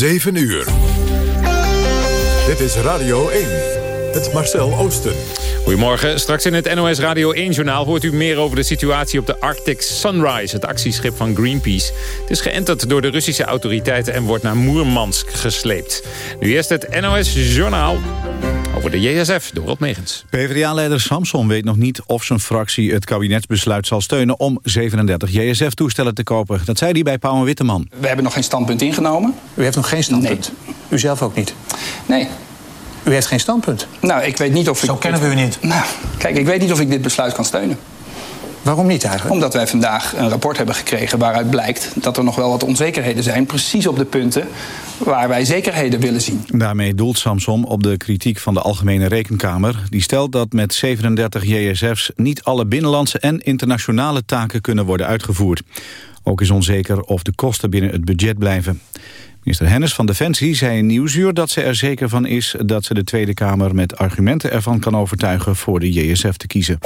7 uur. Dit is Radio 1. Het Marcel Oosten. Goedemorgen. Straks in het NOS Radio 1-journaal hoort u meer over de situatie op de Arctic Sunrise, het actieschip van Greenpeace. Het is geënterd door de Russische autoriteiten en wordt naar Moermansk gesleept. Nu eerst het NOS-journaal. Over de JSF, door Megens. PvdA-leider Samson weet nog niet of zijn fractie het kabinetsbesluit zal steunen... om 37 JSF-toestellen te kopen. Dat zei hij bij Pauw en Witteman. We hebben nog geen standpunt ingenomen. U heeft nog geen standpunt? Nee. U zelf ook niet? Nee. U heeft geen standpunt? Nou, ik weet niet of ik... Zo kennen we u niet. Nou, kijk, ik weet niet of ik dit besluit kan steunen. Waarom niet eigenlijk? Omdat wij vandaag een rapport hebben gekregen waaruit blijkt dat er nog wel wat onzekerheden zijn. Precies op de punten waar wij zekerheden willen zien. Daarmee doelt Samsom op de kritiek van de Algemene Rekenkamer. Die stelt dat met 37 JSF's niet alle binnenlandse en internationale taken kunnen worden uitgevoerd. Ook is onzeker of de kosten binnen het budget blijven. Minister Hennis van Defensie zei in Nieuwsuur dat ze er zeker van is... dat ze de Tweede Kamer met argumenten ervan kan overtuigen voor de JSF te kiezen.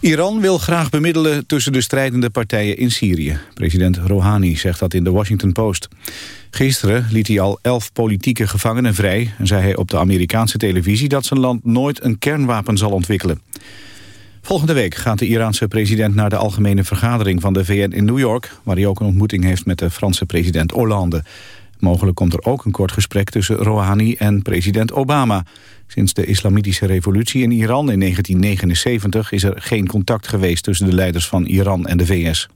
Iran wil graag bemiddelen tussen de strijdende partijen in Syrië. President Rouhani zegt dat in de Washington Post. Gisteren liet hij al elf politieke gevangenen vrij... en zei hij op de Amerikaanse televisie dat zijn land nooit een kernwapen zal ontwikkelen. Volgende week gaat de Iraanse president naar de algemene vergadering van de VN in New York... waar hij ook een ontmoeting heeft met de Franse president Hollande. Mogelijk komt er ook een kort gesprek tussen Rouhani en president Obama. Sinds de islamitische revolutie in Iran in 1979 is er geen contact geweest tussen de leiders van Iran en de VS.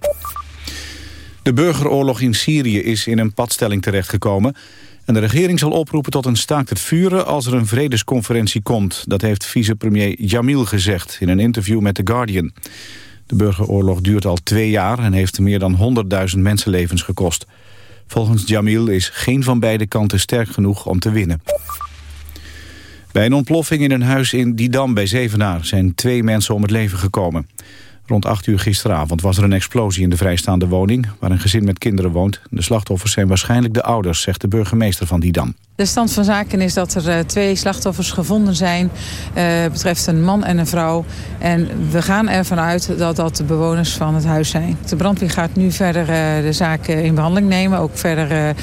De burgeroorlog in Syrië is in een padstelling terechtgekomen... en de regering zal oproepen tot een staakt het vuren als er een vredesconferentie komt. Dat heeft vicepremier Jamil gezegd in een interview met The Guardian. De burgeroorlog duurt al twee jaar en heeft meer dan 100.000 mensenlevens gekost. Volgens Jamil is geen van beide kanten sterk genoeg om te winnen. Bij een ontploffing in een huis in Didam bij Zevenaar zijn twee mensen om het leven gekomen. Rond 8 uur gisteravond was er een explosie in de vrijstaande woning... waar een gezin met kinderen woont. De slachtoffers zijn waarschijnlijk de ouders, zegt de burgemeester van Didam. De stand van zaken is dat er uh, twee slachtoffers gevonden zijn. Uh, betreft een man en een vrouw. En we gaan ervan uit dat dat de bewoners van het huis zijn. De brandweer gaat nu verder uh, de zaak in behandeling nemen. Ook verder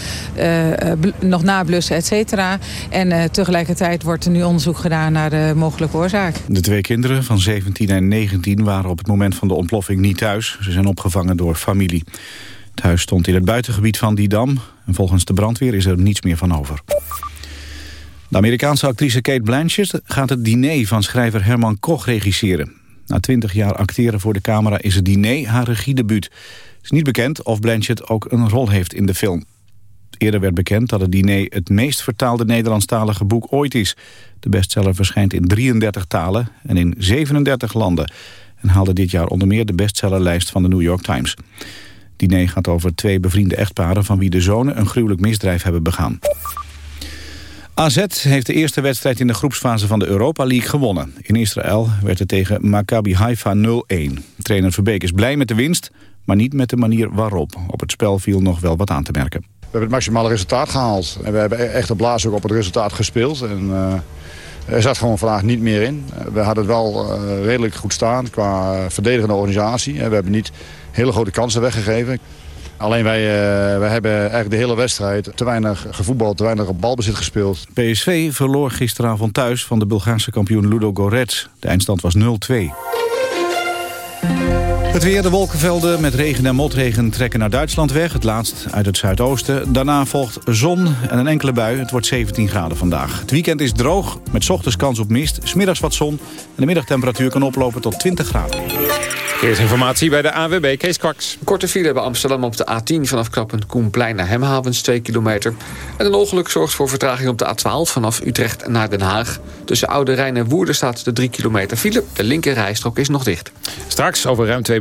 nog nablussen, et cetera. En tegelijkertijd wordt er nu onderzoek gedaan naar de mogelijke oorzaak. De twee kinderen van 17 en 19 waren op het moment van de ontploffing niet thuis. Ze zijn opgevangen door familie. Het huis stond in het buitengebied van Didam. En volgens de brandweer is er niets meer van over. De Amerikaanse actrice Kate Blanchett gaat het diner van schrijver Herman Koch regisseren. Na twintig jaar acteren voor de camera is het diner haar regiedebuut. Het is niet bekend of Blanchett ook een rol heeft in de film. Eerder werd bekend dat het diner het meest vertaalde Nederlandstalige boek ooit is. De bestseller verschijnt in 33 talen en in 37 landen. En haalde dit jaar onder meer de bestsellerlijst van de New York Times. Diner gaat over twee bevriende echtparen van wie de zonen een gruwelijk misdrijf hebben begaan. AZ heeft de eerste wedstrijd in de groepsfase van de Europa League gewonnen. In Israël werd het tegen Maccabi Haifa 0-1. Trainer Verbeek is blij met de winst, maar niet met de manier waarop. Op het spel viel nog wel wat aan te merken. We hebben het maximale resultaat gehaald. En we hebben echt op blaas op het resultaat gespeeld. En, uh, er zat gewoon vandaag niet meer in. We hadden het wel uh, redelijk goed staan qua verdedigende organisatie. We hebben niet hele grote kansen weggegeven. Alleen wij, uh, wij hebben eigenlijk de hele wedstrijd te weinig gevoetbald, te weinig balbezit gespeeld. PSV verloor gisteravond thuis van de Bulgaarse kampioen Ludo Gorets. De eindstand was 0-2. Het weer, de wolkenvelden met regen en motregen trekken naar Duitsland weg. Het laatst uit het zuidoosten. Daarna volgt zon en een enkele bui. Het wordt 17 graden vandaag. Het weekend is droog, met ochtends kans op mist. Smiddags wat zon en de middagtemperatuur kan oplopen tot 20 graden. Informatie bij de AWB, Kees Kwaks. Korte file bij Amsterdam op de A10 vanaf knappend Koenplein naar Hemhavens, 2 kilometer. En een ongeluk zorgt voor vertraging op de A12 vanaf Utrecht naar Den Haag. Tussen Oude Rijn en Woerden staat de 3 kilometer file. De linker rijstrook is nog dicht. Straks, over ruim twee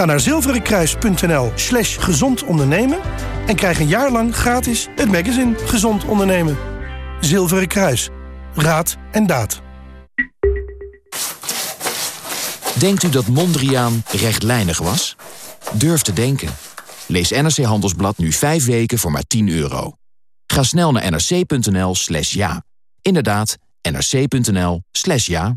Ga naar zilverenkruis.nl slash gezond ondernemen... en krijg een jaar lang gratis het magazine Gezond Ondernemen. Zilveren Kruis. Raad en daad. Denkt u dat Mondriaan rechtlijnig was? Durf te denken. Lees NRC Handelsblad nu 5 weken voor maar 10 euro. Ga snel naar nrc.nl slash ja. Inderdaad, nrc.nl slash ja.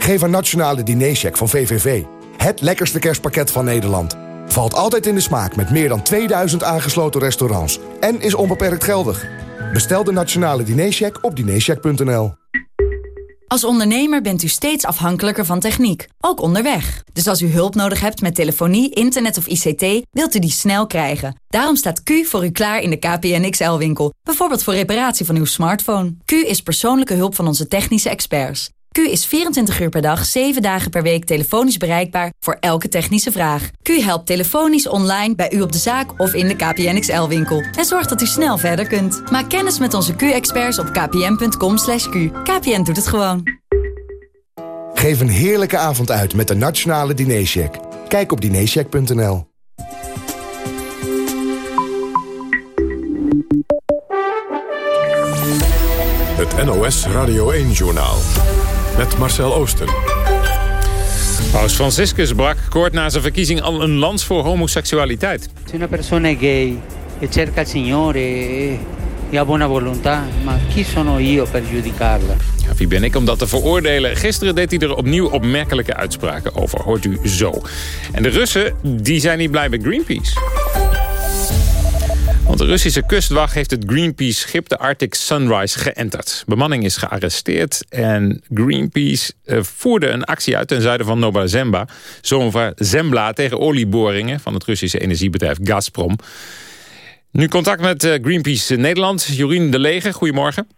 Geef een nationale dinercheck van VVV. Het lekkerste kerstpakket van Nederland. Valt altijd in de smaak met meer dan 2000 aangesloten restaurants. En is onbeperkt geldig. Bestel de nationale dinercheck op dinercheck.nl. Als ondernemer bent u steeds afhankelijker van techniek, ook onderweg. Dus als u hulp nodig hebt met telefonie, internet of ICT, wilt u die snel krijgen. Daarom staat Q voor u klaar in de KPN XL-winkel. Bijvoorbeeld voor reparatie van uw smartphone. Q is persoonlijke hulp van onze technische experts. Q is 24 uur per dag, 7 dagen per week telefonisch bereikbaar voor elke technische vraag. Q helpt telefonisch online bij u op de zaak of in de KPN XL-winkel. En zorgt dat u snel verder kunt. Maak kennis met onze Q-experts op kpn.com. /q. KPN doet het gewoon. Geef een heerlijke avond uit met de Nationale Dinercheck. Kijk op dinercheck.nl. Het NOS Radio 1-journaal. Met Marcel Oosten. Paus Franciscus brak kort na zijn verkiezing al een lans voor homoseksualiteit. Se una persona è gay e cerca il Signore e e ha buona volontà, ma chi sono io per giudicarla? Ja, wie ben ik om dat te veroordelen? Gisteren deed hij er opnieuw opmerkelijke uitspraken over. Hoort u zo. En de Russen, die zijn niet blij met Greenpeace. Want de Russische kustwacht heeft het Greenpeace-schip de Arctic Sunrise geënterd. Bemanning is gearresteerd en Greenpeace eh, voerde een actie uit ten zuiden van Nova Zembla, Nova Zembla tegen olieboringen van het Russische energiebedrijf Gazprom. Nu contact met eh, Greenpeace Nederland. Jorien de Leger, goedemorgen.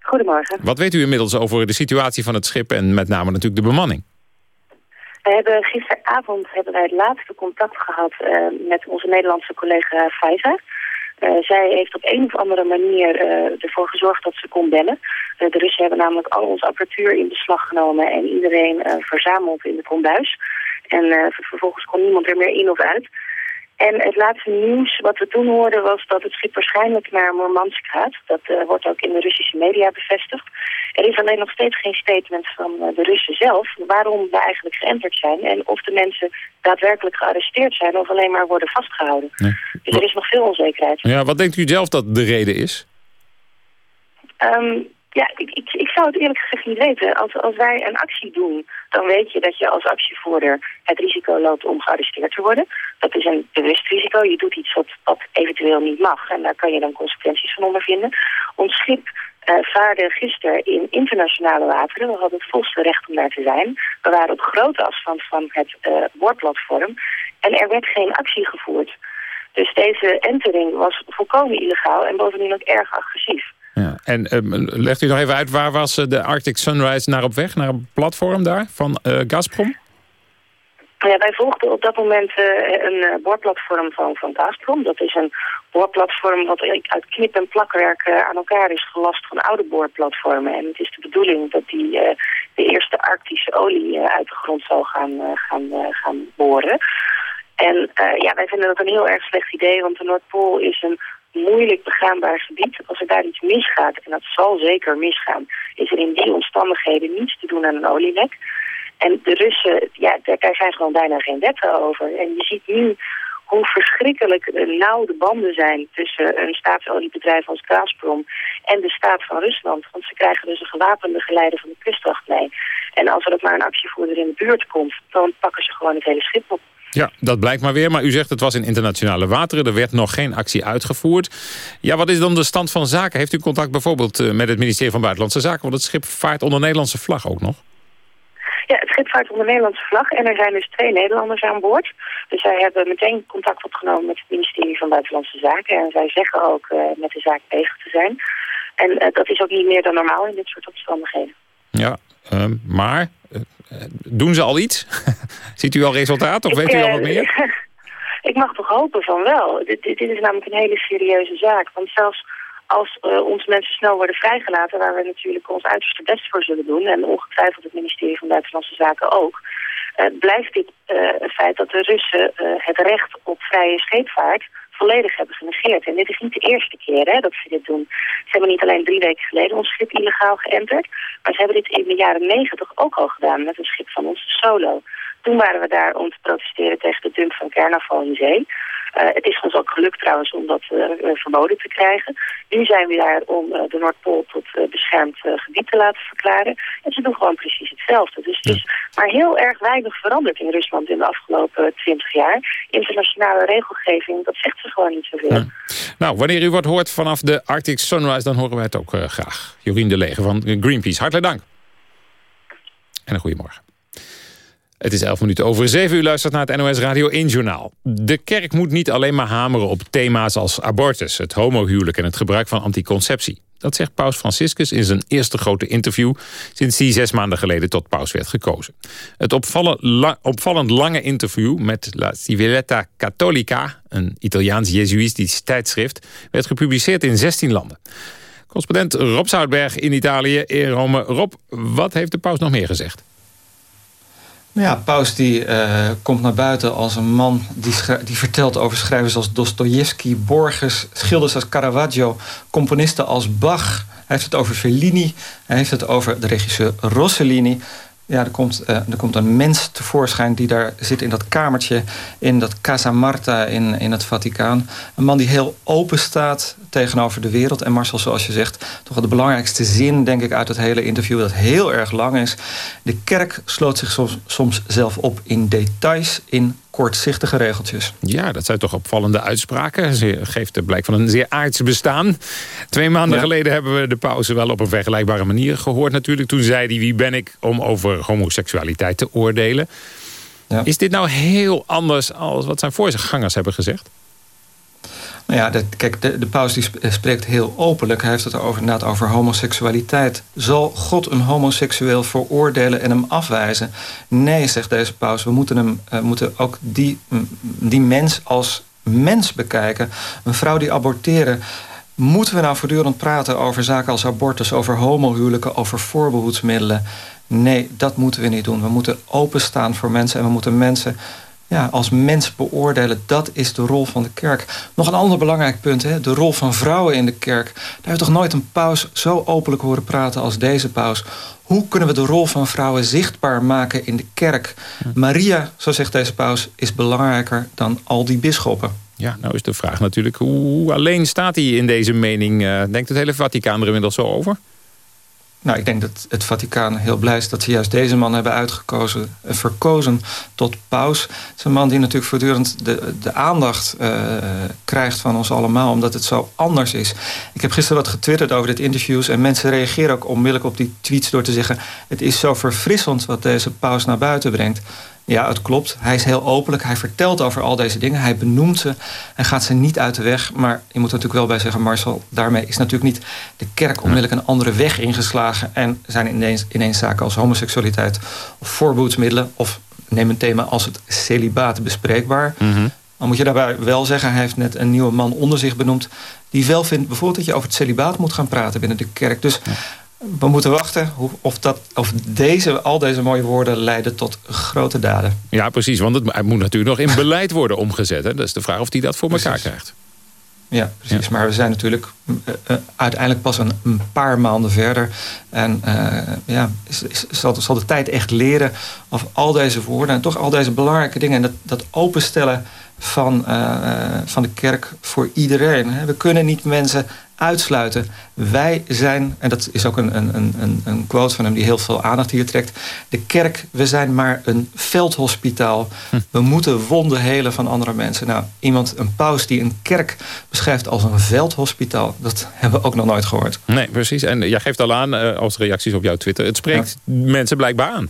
Goedemorgen. Wat weet u inmiddels over de situatie van het schip en met name natuurlijk de bemanning? We hebben gisteravond hebben wij het laatste contact gehad eh, met onze Nederlandse collega Faiza. Eh, zij heeft op een of andere manier eh, ervoor gezorgd dat ze kon bellen. Eh, de Russen hebben namelijk al onze apparatuur in beslag genomen en iedereen verzameld in de kombuis. En vervolgens kon niemand er meer in of uit. En het laatste nieuws wat we toen hoorden was dat het schip waarschijnlijk naar Murmansk gaat. Dat eh, wordt ook in de Russische media bevestigd. Er is alleen nog steeds geen statement van eh, de Russen zelf waarom we eigenlijk geënterd zijn. En of de mensen daadwerkelijk gearresteerd zijn of alleen maar worden vastgehouden. Dus er is nog veel onzekerheid. Ja, wat denkt u zelf dat de reden is? Ehm, ja, ik, ik, ik zou het eerlijk gezegd niet weten. Als, als wij een actie doen, dan weet je dat je als actievoerder het risico loopt om gearresteerd te worden. Dat is een bewust risico. Je doet iets wat, eventueel niet mag. En daar kan je dan consequenties van ondervinden. Ons schip eh, vaarde gisteren in internationale wateren. We hadden het volste recht om daar te zijn. We waren op grote afstand van het boordplatform. En er werd geen actie gevoerd. Dus deze entering was volkomen illegaal en bovendien ook erg agressief. Ja. En ehm, legt u nog even uit, waar was eh, de Arctic Sunrise naar op weg? Naar een platform daar van eh, Gazprom? Ja, wij volgden op dat moment eh, een boorplatform van, van Gazprom. Dat is een boorplatform wat uit knip- en plakwerk aan elkaar is gelast van oude boorplatformen. En het is de bedoeling dat die eh, de eerste Arctische olie uit de grond zal gaan, gaan, gaan boren. En eh, ja, wij vinden dat een heel erg slecht idee, want de Noordpool is een moeilijk begaanbaar gebied. Als er daar iets misgaat, en dat zal zeker misgaan, is er in die omstandigheden niets te doen aan een olielek. En de Russen, ja, daar, zijn gewoon bijna geen wetten over. En je ziet nu hoe verschrikkelijk eh, nauw de banden zijn tussen een staatsoliebedrijf als Gazprom en de staat van Rusland. Want ze krijgen dus een gewapende geleider van de kustwacht mee. En als er ook maar een actievoerder in de buurt komt, dan pakken ze gewoon het hele schip op. Ja, dat blijkt maar weer. Maar u zegt het was in internationale wateren. Er werd nog geen actie uitgevoerd. Ja, wat is dan de stand van zaken? Heeft u contact bijvoorbeeld eh, met het ministerie van Buitenlandse Zaken? Want het schip vaart onder Nederlandse vlag ook nog. Ja, het schip vaart onder Nederlandse vlag en er zijn dus twee Nederlanders aan boord. Dus zij hebben meteen contact opgenomen met het ministerie van Buitenlandse Zaken. En zij zeggen ook uh, met de zaak bezig te zijn. En uh, dat is ook niet meer dan normaal in dit soort omstandigheden. Ja, uh, maar doen ze al iets? Ziet u al resultaat of weet u al wat meer? ik mag toch hopen van wel. Dit, dit, is namelijk een hele serieuze zaak. Want zelfs als uh, onze mensen snel worden vrijgelaten... waar we natuurlijk ons uiterste best voor zullen doen... en ongetwijfeld het ministerie van Buitenlandse Zaken ook... Uh, blijft dit uh, feit dat de Russen het recht op vrije scheepvaart volledig hebben genegeerd. En dit is niet de eerste keer hè, dat ze dit doen. Ze hebben niet alleen drie weken geleden ons schip illegaal geënterd... maar ze hebben dit in de jaren negentig ook al gedaan met een schip van ons Solo. Toen waren we daar om te protesteren tegen de dump van kernafval in zee. Uh, het is ons ook gelukt trouwens om dat uh, verboden te krijgen. Nu zijn we daar om uh, de Noordpool tot beschermd gebied te laten verklaren. En ze doen gewoon precies hetzelfde. Dus het is maar heel erg weinig veranderd in Rusland in de afgelopen twintig jaar. Internationale regelgeving, dat zegt ze gewoon niet zoveel. Ja. Nou, wanneer u wat hoort vanaf de Arctic Sunrise, dan horen wij het ook graag. Jorien de Leger van Greenpeace, hartelijk dank. En een goede morgen. Het is 11 minuten over 7 uur luistert naar het NOS Radio 1 Journaal. De kerk moet niet alleen maar hameren op thema's als abortus... het homohuwelijk en het gebruik van anticonceptie. Dat zegt paus Franciscus in zijn eerste grote interview... sinds hij zes maanden geleden tot paus werd gekozen. Het opvallend, opvallend lange interview met La Civiletta Cattolica... een Italiaans-Jezuïstisch tijdschrift... werd gepubliceerd in 16 landen. Correspondent Rob Zoutberg in Italië, in Rome. Rob, wat heeft de paus nog meer gezegd? Ja, Paus die, uh, komt naar buiten als een man die, die vertelt over schrijvers als Dostoevsky, Borges, schilders als Caravaggio, componisten als Bach. Hij heeft het over Fellini, hij heeft het over de regisseur Rossellini. Ja, er komt, uh, er komt een mens tevoorschijn die daar zit in dat kamertje... in dat Casa Marta in, in het Vaticaan. Een man die heel open staat tegenover de wereld. En Marcel, zoals je zegt, toch wel de belangrijkste zin... denk ik uit het hele interview, dat heel erg lang is. De kerk sloot zich soms, soms zelf op in details... in kortzichtige regeltjes. Ja, dat zijn toch opvallende uitspraken. Ze geeft de blijk van een zeer aardse bestaan. Twee maanden ja. geleden hebben we de pauze wel op een vergelijkbare manier gehoord natuurlijk. Toen zei hij, wie ben ik om over homoseksualiteit te oordelen? Ja. Is dit nou heel anders als wat zijn voorgangers hebben gezegd? Nou ja, de, kijk, de, de paus die spreekt heel openlijk. Hij heeft het over, inderdaad over homoseksualiteit. Zal God een homoseksueel veroordelen en hem afwijzen? Nee, zegt deze paus. We moeten, hem, uh, moeten ook die, die mens als mens bekijken. Een vrouw die aborteren... Moeten we nou voortdurend praten over zaken als abortus... over homohuwelijken, over voorbehoedsmiddelen? Nee, dat moeten we niet doen. We moeten openstaan voor mensen... en we moeten mensen ja, als mens beoordelen. Dat is de rol van de kerk. Nog een ander belangrijk punt, hè, de rol van vrouwen in de kerk. Daar heeft toch nooit een paus zo openlijk horen praten als deze paus. Hoe kunnen we de rol van vrouwen zichtbaar maken in de kerk? Maria, zo zegt deze paus, is belangrijker dan al die bisschoppen. Ja, nou is de vraag natuurlijk, hoe alleen staat hij in deze mening? Uh, denkt het hele Vaticaan er inmiddels zo over? Nou, ik denk dat het Vaticaan heel blij is dat ze juist deze man hebben uitgekozen, uh, verkozen tot paus. Het is een man die natuurlijk voortdurend de, de aandacht uh, krijgt van ons allemaal, omdat het zo anders is. Ik heb gisteren wat getwitterd over dit interviews en mensen reageren ook onmiddellijk op die tweets door te zeggen: het is zo verfrissend wat deze paus naar buiten brengt. Ja, het klopt. Hij is heel openlijk. Hij vertelt over al deze dingen. Hij benoemt ze en gaat ze niet uit de weg. Maar je moet er natuurlijk wel bij zeggen, Marcel... daarmee is natuurlijk niet de kerk onmiddellijk een andere weg ingeslagen... en zijn ineens, ineens zaken als homoseksualiteit of voorboedsmiddelen... of neem een thema als het celibaat bespreekbaar... Mm -hmm. Dan moet je daarbij wel zeggen, hij heeft net een nieuwe man onder zich benoemd... die wel vindt bijvoorbeeld dat je over het celibaat moet gaan praten binnen de kerk. Dus ja we moeten wachten of, dat, of deze, al deze mooie woorden leiden tot grote daden. Ja, precies. Want het, moet natuurlijk nog in beleid worden omgezet. Hè? Dat is de vraag of hij dat voor elkaar krijgt. Ja, precies. Ja. Maar we zijn natuurlijk uh, uh, uiteindelijk pas een, een, paar maanden verder. En uh, ja, is, is, zal, zal, de tijd echt leren of al deze woorden... en toch al deze belangrijke dingen... en dat, dat openstellen van, van de kerk voor iedereen. Hè? We kunnen niet mensen uitsluiten. Wij zijn, en dat is ook een, een, een, een quote van hem die heel veel aandacht hier trekt. De kerk, we zijn maar een veldhospitaal. Hm. We moeten wonden helen van andere mensen. Nou, iemand, een paus die een kerk beschrijft als een veldhospitaal. Dat hebben we ook nog nooit gehoord. Nee, precies. En jij geeft al aan, uh, als reacties op jouw Twitter. Het spreekt ja. mensen blijkbaar aan.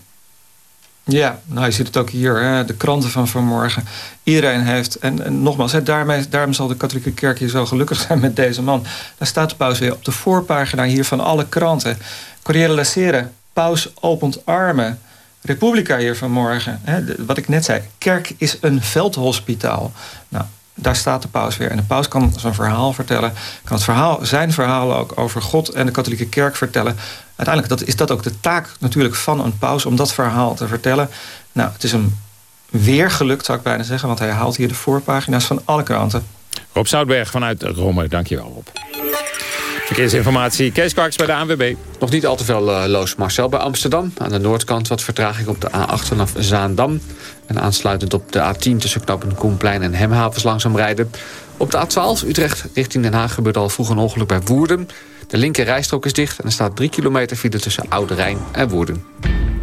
Ja, nou je ziet het ook hier, hè, de kranten van vanmorgen. Iedereen heeft, en, nogmaals, hè, daarmee, daarom zal de katholieke kerk hier zo gelukkig zijn met deze man. Daar staat de paus weer op de voorpagina hier van alle kranten. Corriere la Sera, paus opent armen. Republica hier vanmorgen, hè, wat ik net zei. Kerk is een veldhospitaal. Nou, daar staat de paus weer. En de paus kan zijn verhaal vertellen. Kan het verhaal, zijn verhaal ook over God en de katholieke kerk vertellen. Uiteindelijk dat, is dat ook de taak natuurlijk van een paus... om dat verhaal te vertellen. Nou, het is hem weer gelukt, zou ik bijna zeggen... want hij haalt hier de voorpagina's van alle kranten. Rob Zoutberg vanuit Rome, dankjewel Rob. Verkeersinformatie, Kees Kwaks bij de ANWB. Nog niet al te veel eh, loos Marcel bij Amsterdam. Aan de noordkant wat vertraging op de A8 vanaf Zaandam. En aansluitend op de A10 tussen knopen Koenplein en Hemhavens langzaam rijden. Op de A12 Utrecht richting Den Haag gebeurt al vroeg een ongeluk bij Woerden. De linker rijstrook is dicht en er staat 3 kilometer file tussen Oude Rijn en Woerden.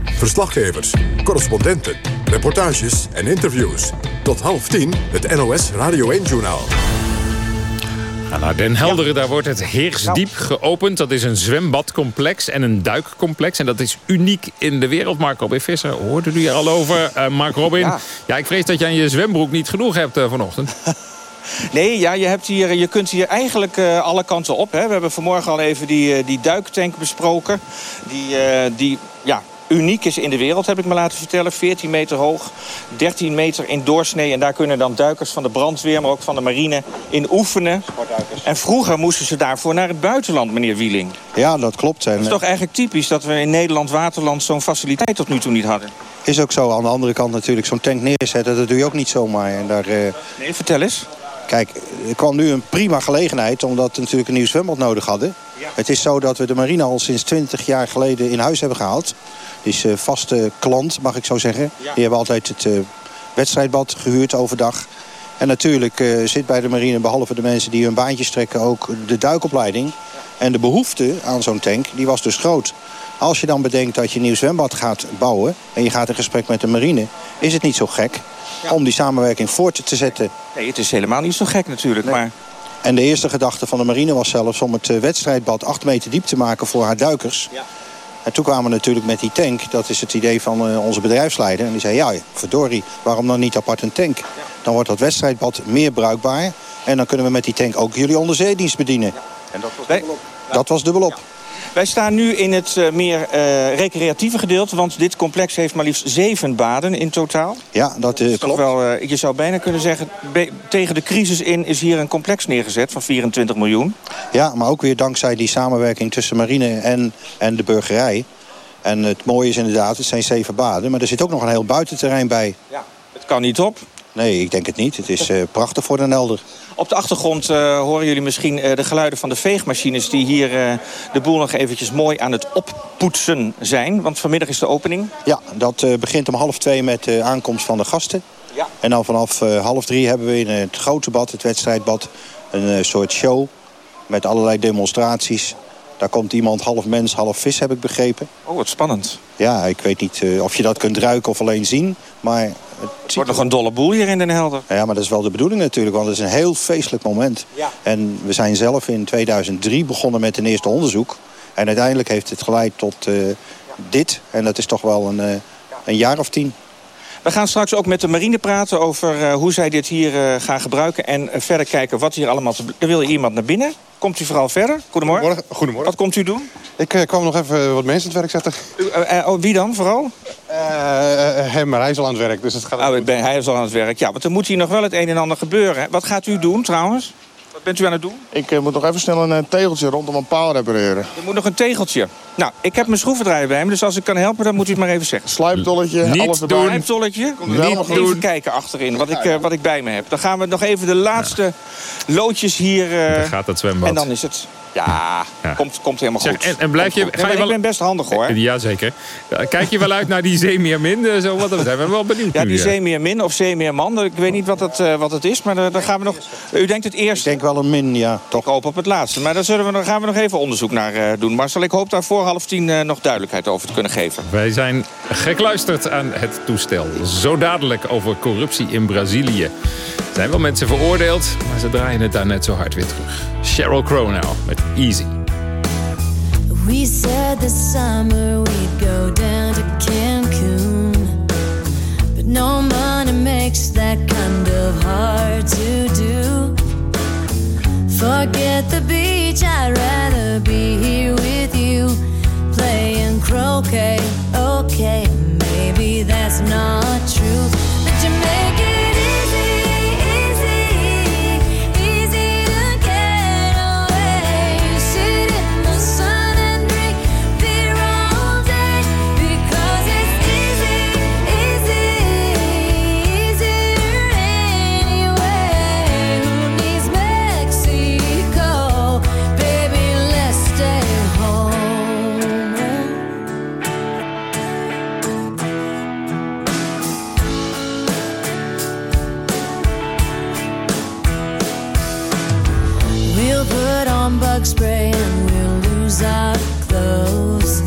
Verslaggevers, correspondenten, reportages en interviews. Tot half tien het NOS Radio 1-journaal. Ga naar Den Helderen, daar wordt het Heersdiep geopend. Dat is een zwembadcomplex en een duikcomplex. En dat is uniek in de wereld. Mark Robin Visser, hoorde u hier al over? Eh, Mark Robin, ja. Ja. ik vrees dat je aan je zwembroek niet genoeg hebt eh, vanochtend. Nee, ja, je, hebt hier, je kunt hier eigenlijk eh, alle kanten op. Hè. We hebben vanmorgen al even die, die duiktank besproken. Die, die ja, uniek is in de wereld, heb ik me laten vertellen. 14 meter hoog, 13 meter in doorsnee. En daar kunnen dan duikers van de brandweer, maar ook van de marine in oefenen. En vroeger moesten ze daarvoor naar het buitenland, meneer Wieling. Ja, dat klopt. Het is toch eigenlijk typisch dat we in Nederland Waterland zo'n faciliteit tot nu toe niet hadden. Is ook zo. Aan de andere kant natuurlijk zo'n tank neerzetten, dat doe je ook niet zomaar. En daar, eh, Nee, vertel eens. Kijk, er kwam nu een prima gelegenheid, omdat we natuurlijk een nieuw zwembad nodig hadden. Het is zo dat we de marine al sinds 20 jaar geleden in huis hebben gehaald. Dus eh vaste klant, mag ik zo zeggen. Die hebben altijd het eh, wedstrijdbad gehuurd overdag. En natuurlijk eh, zit bij de marine, behalve de mensen die hun baantjes trekken... ook de duikopleiding. En de behoefte aan zo'n tank, die was dus groot. Als je dan bedenkt dat je een nieuw zwembad gaat bouwen... en je gaat in gesprek met de marine... is het niet zo gek om die samenwerking voort te zetten. Nee, het is helemaal niet zo gek natuurlijk, maar... En de eerste gedachte van de marine was zelfs om het eh, wedstrijdbad 8 meter diep te maken voor haar duikers. En toen kwamen we natuurlijk met die tank. Dat is het idee van eh, onze bedrijfsleider. En die zei, ja, verdorie, waarom dan niet apart een tank? Dan wordt dat wedstrijdbad meer bruikbaar. En dan kunnen we met die tank ook jullie onderzeedienst bedienen. En dat was dubbelop. Dat was dubbelop. Wij staan nu in het eh, meer eh, recreatieve gedeelte, want dit complex heeft maar liefst zeven baden in totaal. Ja, dat eh, Toch klopt. wel, je zou bijna kunnen zeggen, be- tegen de crisis in is hier een complex neergezet van 24 miljoen. Ja, maar ook weer dankzij die samenwerking tussen marine en, en de burgerij. En het mooie is inderdaad, het zijn zeven baden. Maar er zit ook nog een heel buitenterrein bij. Ja, het kan niet op. Nee, ik denk het niet. Het is eh, prachtig voor Den Helder. Op de achtergrond eh, horen jullie misschien eh, de geluiden van de veegmachines... die hier de boel nog eventjes mooi aan het oppoetsen zijn. Want vanmiddag is de opening. Ja, dat begint om half twee met de aankomst van de gasten. Ja. En dan vanaf half drie hebben we in het grote bad, het wedstrijdbad... een soort show met allerlei demonstraties. Daar komt iemand half mens, half vis, heb ik begrepen. Oh, wat spannend. Ja, ik weet niet of je dat kunt ruiken of alleen zien. Maar het wordt nog een dolle boel hier in Den Helder. Ja, maar dat is wel de bedoeling natuurlijk. Want het is een heel feestelijk moment. Ja. En we zijn zelf in 2003 begonnen met een eerste onderzoek. En uiteindelijk heeft het geleid tot eh, dit. En dat is toch wel een, eh, een jaar of tien. We gaan straks ook met de marine praten over eh, hoe zij dit hier gaan gebruiken... en verder kijken wat hier allemaal... Te... Er wil iemand naar binnen. Komt u vooral verder. Goedemorgen. Goedemorgen. Wat komt u doen? Ik kwam nog even wat mensen aan het werk zetten. U, oh, wie dan vooral? Eh, hem, maar hij is al aan het werk, dus het gaat... Oh, ik ben, hij is al aan het werk. Ja, want er moet hier nog wel het een en ander gebeuren. Wat gaat u doen trouwens? Wat bent u aan het doen? Ik eh, moet nog even snel een eh, tegeltje rondom een paal repareren. Er moet nog een tegeltje. Nou, ik heb mijn schroevendraaier bij hem, dus als ik kan helpen, dan moet u het maar even zeggen. Sluiptolletje, Niet alles erbij. doen. Sluiptolletje? Komt er helemaal Even kijken achterin, wat ik, eh, wat ik bij me heb. Dan gaan we nog even de laatste loodjes hier... eh, Daar gaat dat zwembad. En dan is het... Ja, Ja. Komt, komt helemaal Zeg, goed. en- en blijf je- goed. ga je Nee, wel- Ik ben best handig hoor. Jazeker. Kijk je wel uit naar die Zeemeermin? Zo, wat dat betreft. Ik ben wel benieuwd Ja, nu, die eh. Zeemeermin of Zeemeerman. Ik weet niet wat het, eh, wat het is, maar daar, daar gaan we nog... U denkt het eerst? Ik denk wel een min, ja. Toch. Ik hoop op het laatste. Maar daar, zullen we, daar gaan we nog even onderzoek naar eh, doen. Marcel, ik hoop daar voor half tien eh, nog duidelijkheid over te kunnen geven. Wij zijn gekluisterd aan het toestel. Zo dadelijk over corruptie in Brazilië. Er zijn wel mensen veroordeeld, maar ze draaien het daar net zo hard weer terug. Sheryl Crow nou met Easy. We said this summer we'd go down to Cancun. No money makes that kind of hard to do. Forget the beach, I'd rather be here with you. Playing croquet, okay, maybe that's not true. Put bug spray and we'll lose our clothes.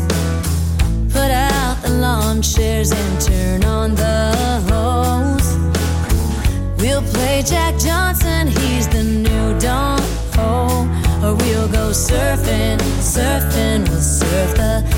Put out the lawn chairs and turn on the hose. We'll play Jack Johnson, he's the new Don Ho. Or we'll go surfing, surfing, we'll surf the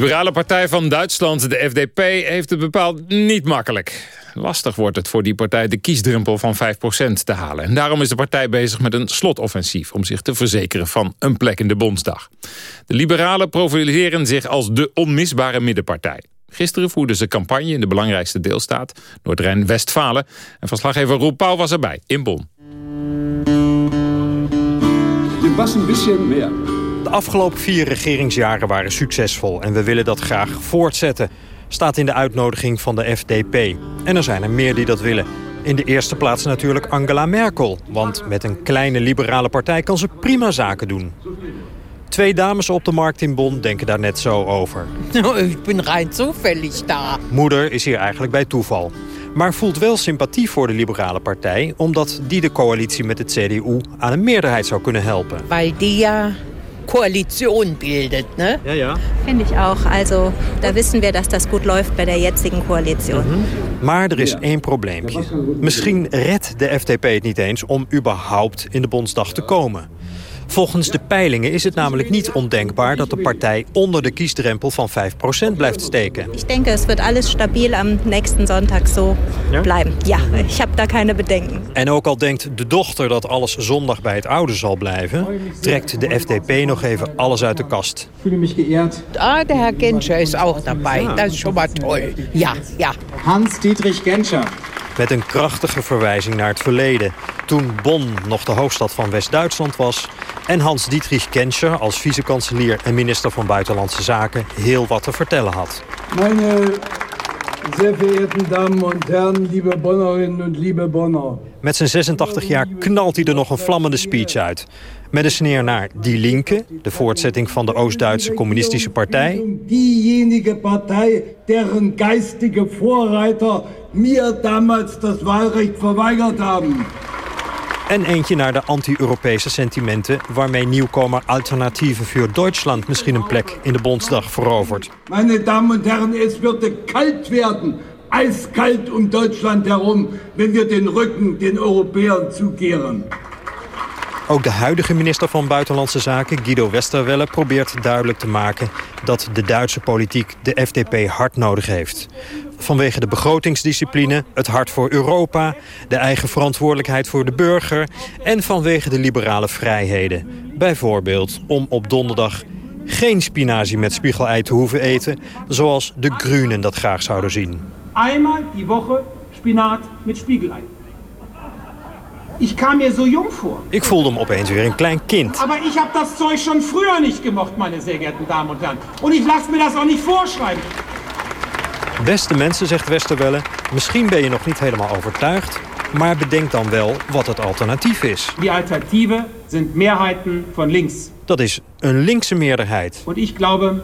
liberale partij van Duitsland, de FDP, heeft het bepaald niet makkelijk. Lastig wordt het voor die partij de kiesdrempel van 5% te halen. En daarom is de partij bezig met een slotoffensief... om zich te verzekeren van een plek in de Bondsdag. De liberalen profileren zich als de onmisbare middenpartij. Gisteren voerden ze campagne in de belangrijkste deelstaat... Noord-Rijn-Westfalen. En verslaggever Roel Pauw was erbij, in Bonn. Dit was een beetje meer. De afgelopen vier regeringsjaren waren succesvol en we willen dat graag voortzetten. Staat in de uitnodiging van de FDP. En er zijn er meer die dat willen. In de eerste plaats natuurlijk Angela Merkel. Want met een kleine liberale partij kan ze prima zaken doen. Twee dames op de markt in Bonn denken daar net zo over. Ik ben rein zufällig da. Moeder is hier eigenlijk bij toeval. Maar voelt wel sympathie voor de liberale partij... omdat die de coalitie met het CDU aan een meerderheid zou kunnen helpen. Weil die ja Koalition bildet, ne? Ja, ja. Finde ich auch. Also da wissen wir, dass das gut läuft bei der jetzigen Koalition. Maar er is één probleempje. Misschien redt de FDP het niet eens om überhaupt in de Bondsdag te komen. Volgens de peilingen is het namelijk niet ondenkbaar... dat de partij onder de kiesdrempel van 5% blijft steken. Ich denke, es wird alles stabil am nächsten Sonntag so Ja? bleiben. Ja, ich habe da keine Bedenken. En ook al denkt de dochter dat alles zondag bij het oude zal blijven... trekt de FDP nog even alles uit de kast. fühle mich geehrt. Ah, der Herr Genscher ist auch dabei. Das ist schon mal toll. Ja, ja. Hans-Dietrich Genscher. Met een krachtige verwijzing naar het verleden. Toen Bonn nog de hoofdstad van West-Duitsland was... en Hans-Dietrich Genscher als vicekanselier en minister van Buitenlandse Zaken... heel wat te vertellen had. Meine Sehr verehrten Damen und Herren, liebe Bonnerinnen und liebe Bonner. Met zijn 86 jaar knalt hij er nog een vlammende speech uit. Met een sneer naar Die Linke, de voortzetting van de Oost-Duitse communistische partij... Diejenige Partei, deren geistige Vorreiter mir damals das Wahlrecht verweigert haben. En eentje naar de anti-Europese sentimenten... waarmee nieuwkomer Alternatieven voor Duitsland misschien een plek in de Bondsdag verovert. Meine Damen und Herren, es würde kalt werden, eiskalt um Deutschland herum, wenn wir den Rücken den Europäern zukehren. Ook de huidige minister van Buitenlandse Zaken, Guido Westerwelle... probeert duidelijk te maken dat de Duitse politiek de FDP hard nodig heeft. Vanwege de begrotingsdiscipline, het hart voor Europa... de eigen verantwoordelijkheid voor de burger... en vanwege de liberale vrijheden. Bijvoorbeeld om op donderdag geen spinazie met spiegelei te hoeven eten... zoals de Grünen dat graag zouden zien. Einmal die Woche Spinat mit Spiegelei. Ich kam mir so jung vor. Ik voelde me opeens weer een klein kind. Aber ich habe das Zeug schon früher nicht gemocht, meine sehr geehrten Damen und Herren. Und ich lasse mir das auch nicht vorschreiben. Beste mensen, zegt Westerwelle, misschien ben je nog niet helemaal overtuigd... maar bedenk dan wel wat het alternatief is. Die Alternative sind Mehrheiten von links. Dat is een linkse meerderheid. Und ich glaube,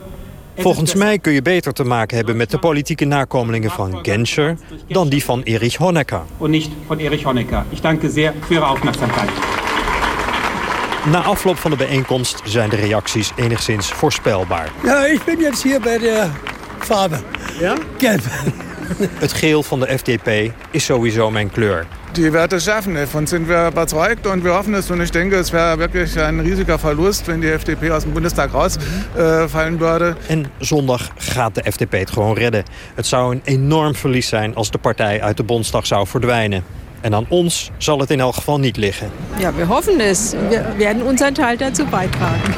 Volgens mij kun je beter te maken hebben met de politieke nakomelingen van Genscher... dan die van Erich Honecker. und nicht von Erich Honecker. Ich danke sehr für Ihre Aufmerksamkeit. Na afloop van de bijeenkomst zijn de reacties enigszins voorspelbaar. Ja, bin jetzt hier bei der Farbe. Ja? Gelb. Het geel van de FDP is sowieso mijn kleur. Die Werte schaffen, davon sind wir überzeugt und wir hoffen es. Und ich denke, es wäre wirklich ein riesiger Verlust, wenn die FDP aus dem Bundestag rausfallen würde. En zondag gaat de FDP het gewoon redden. Het zou een enorm verlies zijn als de partij uit de Bondsdag zou verdwijnen. En aan ons zal het in elk geval niet liggen. Ja, wir hoffen es. Wir werden unseren Teil dazu beitragen.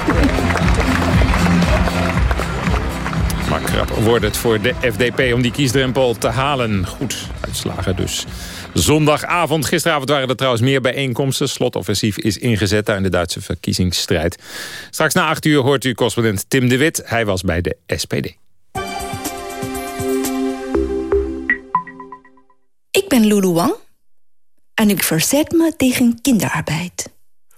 Maar krap wordt het voor de FDP om die kiesdrempel te halen. Goed, uitslagen dus. Zondagavond, gisteravond waren er trouwens meer bijeenkomsten. Slotoffensief is ingezet daar in de Duitse verkiezingsstrijd. Straks na acht uur hoort u correspondent Tim de Wit. Hij was bij de SPD. Ik ben Lulu Wang en ik verzet me tegen kinderarbeid.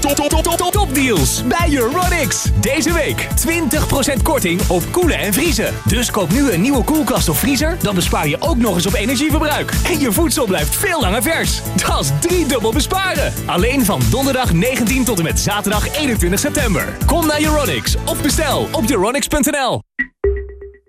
Top, top, top, top, topdeals bij Euronics. Deze week 20% korting op koelen en vriezen. Dus koop nu een nieuwe koelkast of vriezer, dan bespaar je ook nog eens op energieverbruik. En je voedsel blijft veel langer vers. Dat is driedubbel besparen. Alleen van donderdag 19 tot en met zaterdag 21 september. Kom naar Euronics of bestel op euronics.nl.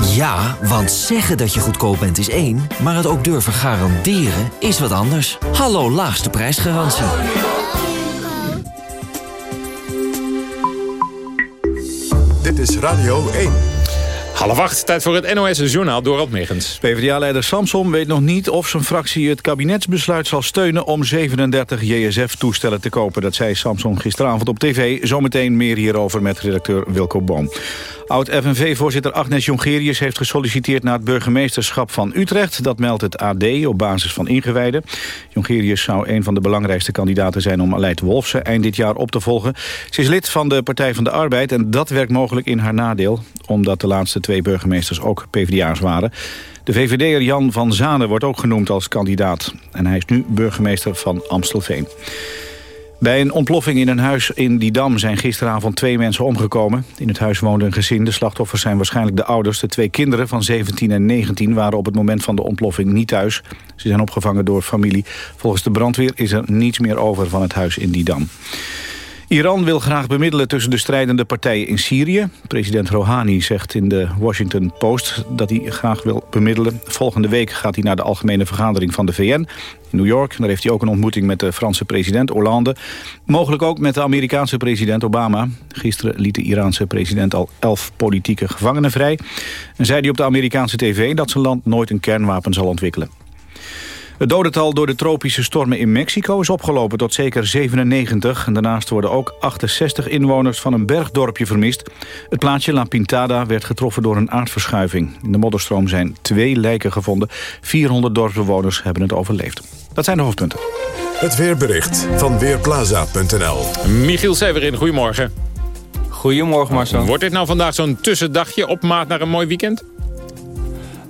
Ja, want zeggen dat je goedkoop bent is één, maar het ook durven garanderen is wat anders. Hallo laagste prijsgarantie. Dit is Radio 1. Half acht, tijd voor het NOS-journaal Dorald Megens. PvdA-leider Samson weet nog niet of zijn fractie het kabinetsbesluit zal steunen... om 37 JSF-toestellen te kopen. Dat zei Samson gisteravond op tv. Zometeen meer hierover met redacteur Wilco Boom. Oud-FNV-voorzitter Agnes Jongerius heeft gesolliciteerd... naar het burgemeesterschap van Utrecht. Dat meldt het AD op basis van ingewijden. Jongerius zou een van de belangrijkste kandidaten zijn... om Aleid Wolfsen eind dit jaar op te volgen. Ze is lid van de Partij van de Arbeid... en dat werkt mogelijk in haar nadeel... omdat de laatste twee burgemeesters ook PvdA's waren. De VVD'er Jan van Zanen wordt ook genoemd als kandidaat. En hij is nu burgemeester van Amstelveen. Bij een ontploffing in een huis in Didam zijn gisteravond twee mensen omgekomen. In het huis woonde een gezin. De slachtoffers zijn waarschijnlijk de ouders. De twee kinderen van 17 en 19 waren op het moment van de ontploffing niet thuis. Ze zijn opgevangen door familie. Volgens de brandweer is er niets meer over van het huis in Didam. Iran wil graag bemiddelen tussen de strijdende partijen in Syrië. President Rouhani zegt in de Washington Post dat hij graag wil bemiddelen. Volgende week gaat hij naar de algemene vergadering van de VN in New York. Daar heeft hij ook een ontmoeting met de Franse president Hollande. Mogelijk ook met de Amerikaanse president Obama. Gisteren liet de Iraanse president al elf politieke gevangenen vrij. En zei hij op de Amerikaanse tv dat zijn land nooit een kernwapen zal ontwikkelen. Het dodental door de tropische stormen in Mexico is opgelopen tot zeker 97. En daarnaast worden ook 68 inwoners van een bergdorpje vermist. Het plaatsje La Pintada werd getroffen door een aardverschuiving. In de modderstroom zijn twee lijken gevonden. 400 dorpsbewoners hebben het overleefd. Dat zijn de hoofdpunten. Het weerbericht van Weerplaza.nl Michiel Severin, goedemorgen. Goedemorgen Marcel. Wordt dit nou vandaag zo'n tussendagje op maat naar een mooi weekend?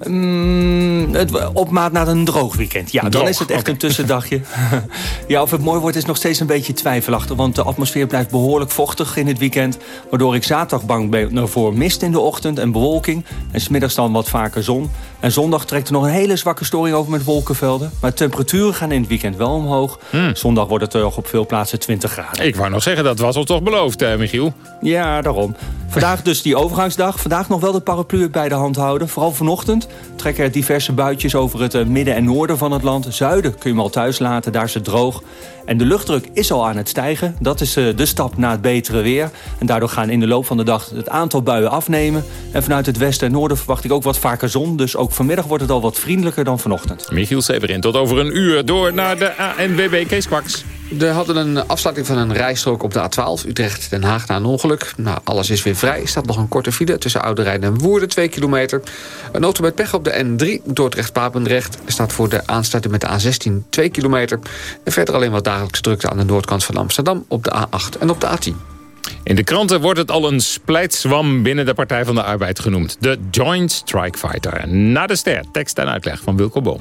Mm, het, op maat naar een droog weekend. Ja, dan is het echt een tussendagje. ja, of het mooi wordt is nog steeds een beetje twijfelachtig. Want de atmosfeer blijft behoorlijk vochtig in het weekend. Waardoor ik zaterdag bang ben voor mist in de ochtend en bewolking. En smiddags dan wat vaker zon. En zondag trekt er nog een hele zwakke storing over met wolkenvelden. Maar temperaturen gaan in het weekend wel omhoog. Zondag wordt het toch op veel plaatsen 20 graden. Ik wou nog zeggen, dat was ons toch beloofd, eh, Michiel? Ja, daarom. Vandaag dus die overgangsdag. Vandaag nog wel de paraplu bij de hand houden. Vooral vanochtend trekken er diverse buitjes over het eh, midden en noorden van het land. Zuiden kun je hem al thuis laten, daar is het droog. En de luchtdruk is al aan het stijgen. Dat is eh, de stap naar het betere weer. En daardoor gaan in de loop van de dag het aantal buien afnemen. En vanuit het westen en noorden verwacht ik ook wat vaker zon. Dus ook vanmiddag wordt het al wat vriendelijker dan vanochtend. Michiel Severin, tot over een uur door naar de ANWB Kees Kwaks. We hadden een afsluiting van een rijstrook op de A12 Utrecht-Den Haag na een ongeluk. Nou, alles is weer vrij. Staat nog een korte file tussen Ouderijn en Woerden, 2 kilometer. Een auto met pech op de N3 Dordrecht-Papendrecht. Staat voor de aansluiting met de A16 2 kilometer. En verder alleen wat dagelijkse drukte aan de noordkant van Amsterdam... op de A8 en op de A10. In de kranten wordt het al een splijtswam binnen de Partij van de Arbeid genoemd. De Joint Strike Fighter. Na de ster, tekst en uitleg van Wilco Boom.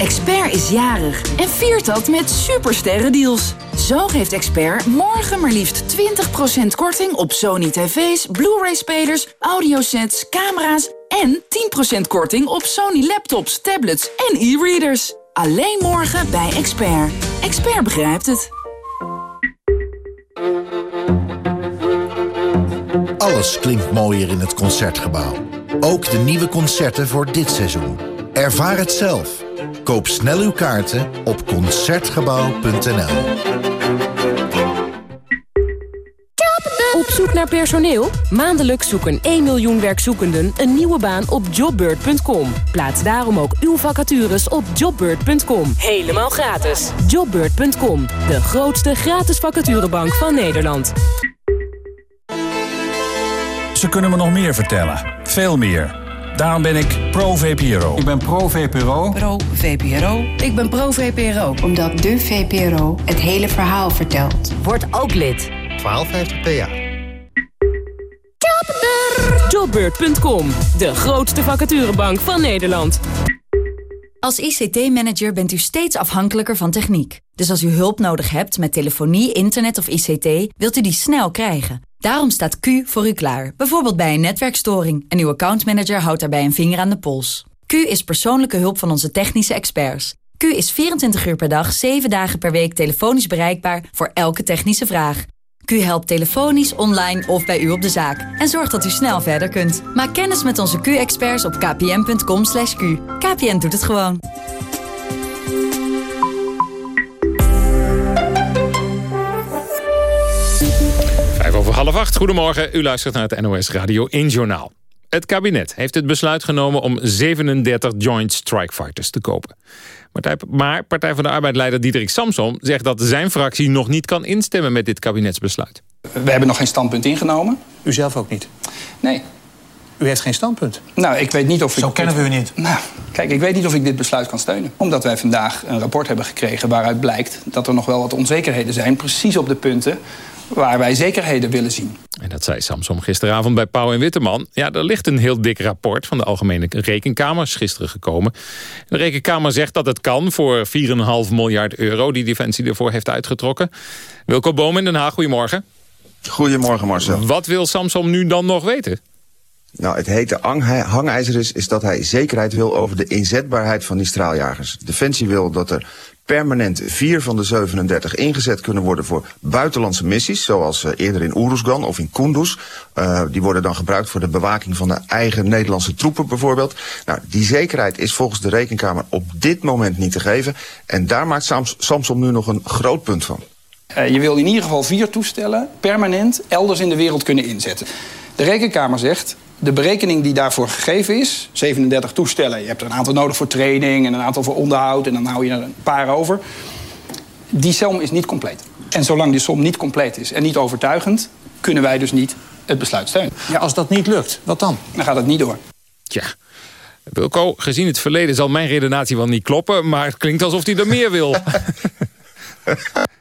Expert is jarig en viert dat met supersterrendeals. Zo geeft Expert morgen maar liefst 20% korting op Sony tv's, Blu-ray-spelers, audiosets, camera's... en 10% korting op Sony laptops, tablets en e-readers. Alleen morgen bij Expert. Expert begrijpt het. Alles klinkt mooier in het Concertgebouw. Ook de nieuwe concerten voor dit seizoen. Ervaar het zelf. Koop snel uw kaarten op Concertgebouw.nl Op zoek naar personeel? Maandelijks zoeken 1 miljoen werkzoekenden een nieuwe baan op jobbird.com. Plaats daarom ook uw vacatures op jobbird.com. Helemaal gratis. Jobbird.com, de grootste gratis vacaturebank van Nederland. Ze kunnen me nog meer vertellen. Veel meer. Daarom ben ik pro-VPRO. Ik ben pro-VPRO. Pro-VPRO. Ik ben pro-VPRO. Omdat de VPRO het hele verhaal vertelt. Word ook lid. 1250 PA. Jobbird.com, de grootste vacaturebank van Nederland. Als ICT-manager bent u steeds afhankelijker van techniek. Dus als u hulp nodig hebt met telefonie, internet of ICT, wilt u die snel krijgen. Daarom staat Q voor u klaar, bijvoorbeeld bij een netwerkstoring. En uw accountmanager houdt daarbij een vinger aan de pols. Q is persoonlijke hulp van onze technische experts. Q is 24 uur per dag, 7 dagen per week telefonisch bereikbaar voor elke technische vraag. Q helpt telefonisch, online of bij u op de zaak. En zorgt dat u snel verder kunt. Maak kennis met onze Q-experts op kpn.com. /q. KPN doet het gewoon. Over half acht. Goedemorgen. U luistert naar het NOS Radio 1 Journaal. Het kabinet heeft het besluit genomen om 37 Joint Strike Fighters te kopen. Maar Partij van de Arbeid-leider Diederik Samsom zegt dat zijn fractie nog niet kan instemmen met dit kabinetsbesluit. We hebben nog geen standpunt ingenomen. U zelf ook niet? Nee. U heeft geen standpunt? Nou, ik weet niet of ik... Zo kennen we u niet. Nou, kijk, ik weet niet of ik dit besluit kan steunen. Omdat wij vandaag een rapport hebben gekregen waaruit blijkt... dat er nog wel wat onzekerheden zijn, precies op de punten waar wij zekerheden willen zien. En dat zei Samsom gisteravond bij Pauw en Witteman. Ja, er ligt een heel dik rapport van de Algemene Rekenkamer, is gisteren gekomen. De Rekenkamer zegt dat het kan voor 4,5 miljard euro... die Defensie ervoor heeft uitgetrokken. Wilco Boom in Den Haag, goedemorgen. Goedemorgen Marcel. Wat wil Samsom nu dan nog weten? Nou, het hete hangijzer is, is dat hij zekerheid wil over de inzetbaarheid van die straaljagers. Defensie wil dat er permanent vier van de 37 ingezet kunnen worden voor buitenlandse missies, zoals uh, eerder in Oeruzgan of in Kunduz. Uh, die worden dan gebruikt voor de bewaking van de eigen Nederlandse troepen bijvoorbeeld. Nou, die zekerheid is volgens de Rekenkamer op dit moment niet te geven. En daar maakt Sams Samsom nu nog een groot punt van. Uh, je wil in ieder geval vier toestellen permanent elders in de wereld kunnen inzetten. De Rekenkamer zegt, de berekening die daarvoor gegeven is, 37 toestellen. Je hebt er een aantal nodig voor training en een aantal voor onderhoud... en dan hou je er een paar over. Die som is niet compleet. En zolang die som niet compleet is en niet overtuigend... kunnen wij dus niet het besluit steunen. Ja, als dat niet lukt, wat dan? Dan gaat het niet door. Tja. Wilco, gezien het verleden zal mijn redenatie wel niet kloppen... maar het klinkt alsof hij er meer wil.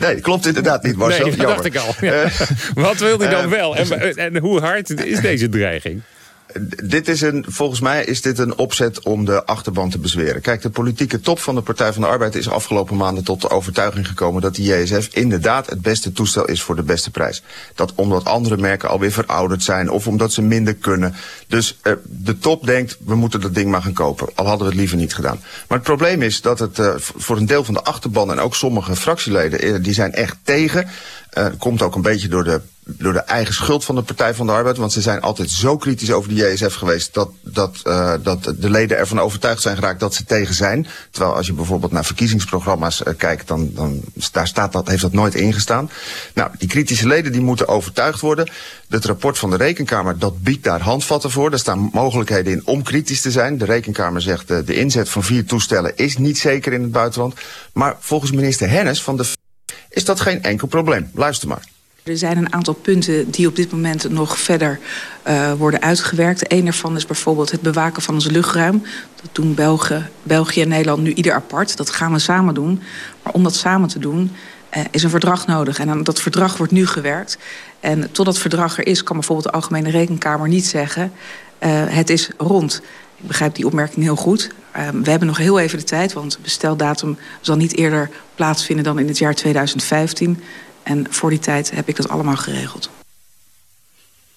Nee, klopt inderdaad niet, Marcel. Nee, dat dacht ik al. Ja. Uh, Wat wil hij dan uh, wel? En, en hoe hard is deze dreiging? Dit is een, volgens mij is dit een opzet om de achterban te bezweren. Kijk, de politieke top van de Partij van de Arbeid is afgelopen maanden tot de overtuiging gekomen dat die JSF inderdaad het beste toestel is voor de beste prijs. Dat omdat andere merken alweer verouderd zijn of omdat ze minder kunnen. Dus uh, de top denkt, we moeten dat ding maar gaan kopen. Al hadden we het liever niet gedaan. Maar het probleem is dat het uh, voor een deel van de achterban en ook sommige fractieleden, die zijn echt tegen. Uh, komt ook een beetje door de door de eigen schuld van de Partij van de Arbeid. Want ze zijn altijd zo kritisch over de JSF geweest... dat, dat, uh, dat de leden ervan overtuigd zijn geraakt dat ze tegen zijn. Terwijl als je bijvoorbeeld naar verkiezingsprogramma's uh, kijkt... Dan, dan daar staat dat, heeft dat nooit ingestaan. Nou, die kritische leden die moeten overtuigd worden. Het rapport van de Rekenkamer dat biedt daar handvatten voor. Er staan mogelijkheden in om kritisch te zijn. De Rekenkamer zegt uh, de inzet van vier toestellen is niet zeker in het buitenland. Maar volgens minister Hennis van de is dat geen enkel probleem. Luister maar. Er zijn een aantal punten die op dit moment nog verder uh, worden uitgewerkt. Een daarvan is bijvoorbeeld het bewaken van ons luchtruim. Dat doen België, België en Nederland nu ieder apart. Dat gaan we samen doen. Maar om dat samen te doen uh, is een verdrag nodig. En dat verdrag wordt nu gewerkt. En tot dat verdrag er is, kan bijvoorbeeld de Algemene Rekenkamer niet zeggen... Uh, het is rond. Ik begrijp die opmerking heel goed. Uh, we hebben nog heel even de tijd, want besteldatum zal niet eerder plaatsvinden dan in het jaar 2015. En voor die tijd heb ik dat allemaal geregeld.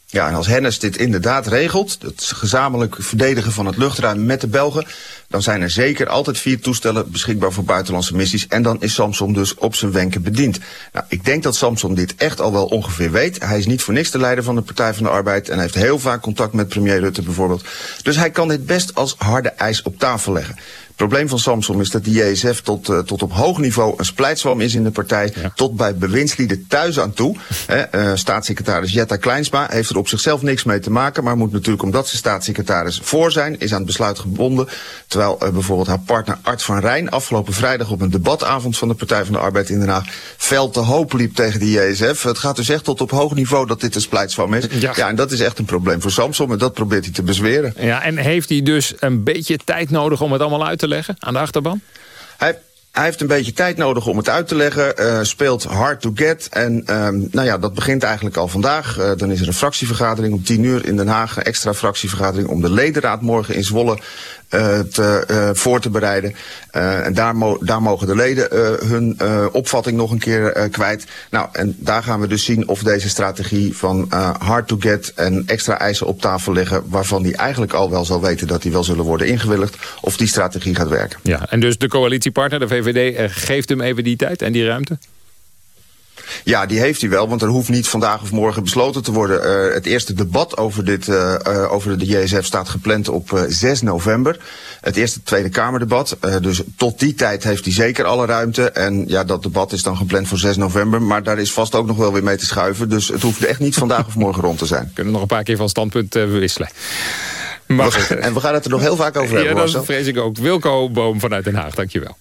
Ja, en als Hennis dit inderdaad regelt, het gezamenlijk verdedigen van het luchtruim met de Belgen, dan zijn er zeker altijd vier toestellen beschikbaar voor buitenlandse missies. En dan is Samson dus op zijn wenken bediend. Nou, ik denk dat Samson dit echt al wel ongeveer weet. Hij is niet voor niks de leider van de Partij van de Arbeid en heeft heel vaak contact met premier Rutte bijvoorbeeld. Dus hij kan dit best als harde ijs op tafel leggen. Het probleem van Samsung is dat de JSF tot, uh, tot op hoog niveau een splijtswam is in de partij. Ja. Tot bij bewindslieden thuis aan toe. Hè, uh, staatssecretaris Jetta Kleinsma heeft er op zichzelf niks mee te maken. Maar moet natuurlijk omdat ze staatssecretaris voor zijn, is aan het besluit gebonden. Terwijl uh, bijvoorbeeld haar partner Art van Rijn afgelopen vrijdag op een debatavond van de Partij van de Arbeid in Den Haag fel te hoop liep tegen de JSF. Het gaat dus echt tot op hoog niveau dat dit een splijtswam is. Ja. ja, en dat is echt een probleem voor Samsung en dat probeert hij te bezweren. Ja, en heeft hij dus een beetje tijd nodig om het allemaal uit te leggen aan de achterban? Hij, hij heeft een beetje tijd nodig om het uit te leggen. Uh, speelt hard to get. En um, nou ja, dat begint eigenlijk al vandaag. Uh, dan is er een fractievergadering om 10 uur in Den Haag. Een extra fractievergadering om de ledenraad morgen in Zwolle eh, te, eh, voor te bereiden. Eh, en daar, daar mogen de leden hun opvatting nog een keer kwijt. Nou, en daar gaan we dus zien of deze strategie van hard to get en extra eisen op tafel leggen, waarvan die eigenlijk al wel zal weten dat die wel zullen worden ingewilligd, of die strategie gaat werken. Ja, en dus de coalitiepartner, de VVD, geeft hem even die tijd en die ruimte? Ja, die heeft hij wel, want er hoeft niet vandaag of morgen besloten te worden. Uh, het eerste debat over, dit, uh, uh, over de JSF staat gepland op 6 november. Het eerste Tweede Kamerdebat. dus tot die tijd heeft hij zeker alle ruimte. En ja, dat debat is dan gepland voor 6 november. Maar daar is vast ook nog wel weer mee te schuiven. Dus het hoeft echt niet vandaag of morgen rond te zijn. We kunnen nog een paar keer van standpunt wisselen. Maar... En we gaan het er nog heel vaak over hebben. Ja, dat vrees ik ook. Wilco Boom vanuit Den Haag, dankjewel.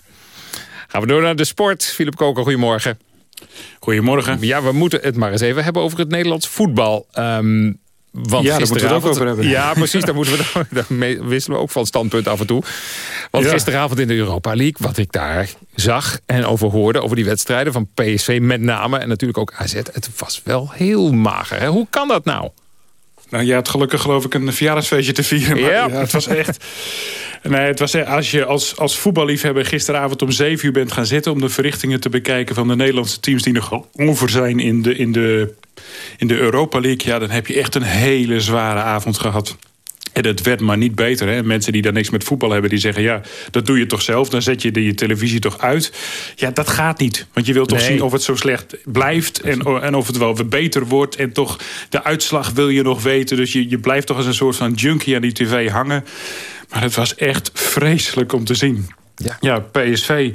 Gaan we door naar de sport. Philip Koker, goedemorgen. Goedemorgen. Ja, we moeten het maar eens even hebben over het Nederlands voetbal. Um, want ja, daar moeten we het ook over hebben. Ja, precies. Daar, moeten we, daar wisselen we ook van standpunt af en toe. Want gisteravond in de Europa League, wat ik daar zag en over hoorde... over die wedstrijden van PSV met name en natuurlijk ook AZ... het was wel heel mager. Hè? Hoe kan dat nou? Nou, je had gelukkig geloof ik een verjaardagsfeestje te vieren. Maar ja. het was echt... Nee, het was, als je als, als voetballiefhebber gisteravond om 7 uur bent gaan zitten... om de verrichtingen te bekijken van de Nederlandse teams... die nog over zijn in de, in de, in de Europa League... ja, dan heb je echt een hele zware avond gehad. En het werd maar niet beter. Hè? Mensen die daar niks met voetbal hebben, die zeggen... ja, dat doe je toch zelf, dan zet je de, je televisie toch uit. Ja, dat gaat niet. Want je wilt toch zien of het zo slecht blijft... En, en of het wel weer beter wordt. En toch, de uitslag wil je nog weten. Dus je, je blijft toch als een soort van junkie aan die tv hangen. Maar het was echt vreselijk om te zien. Ja, ja PSV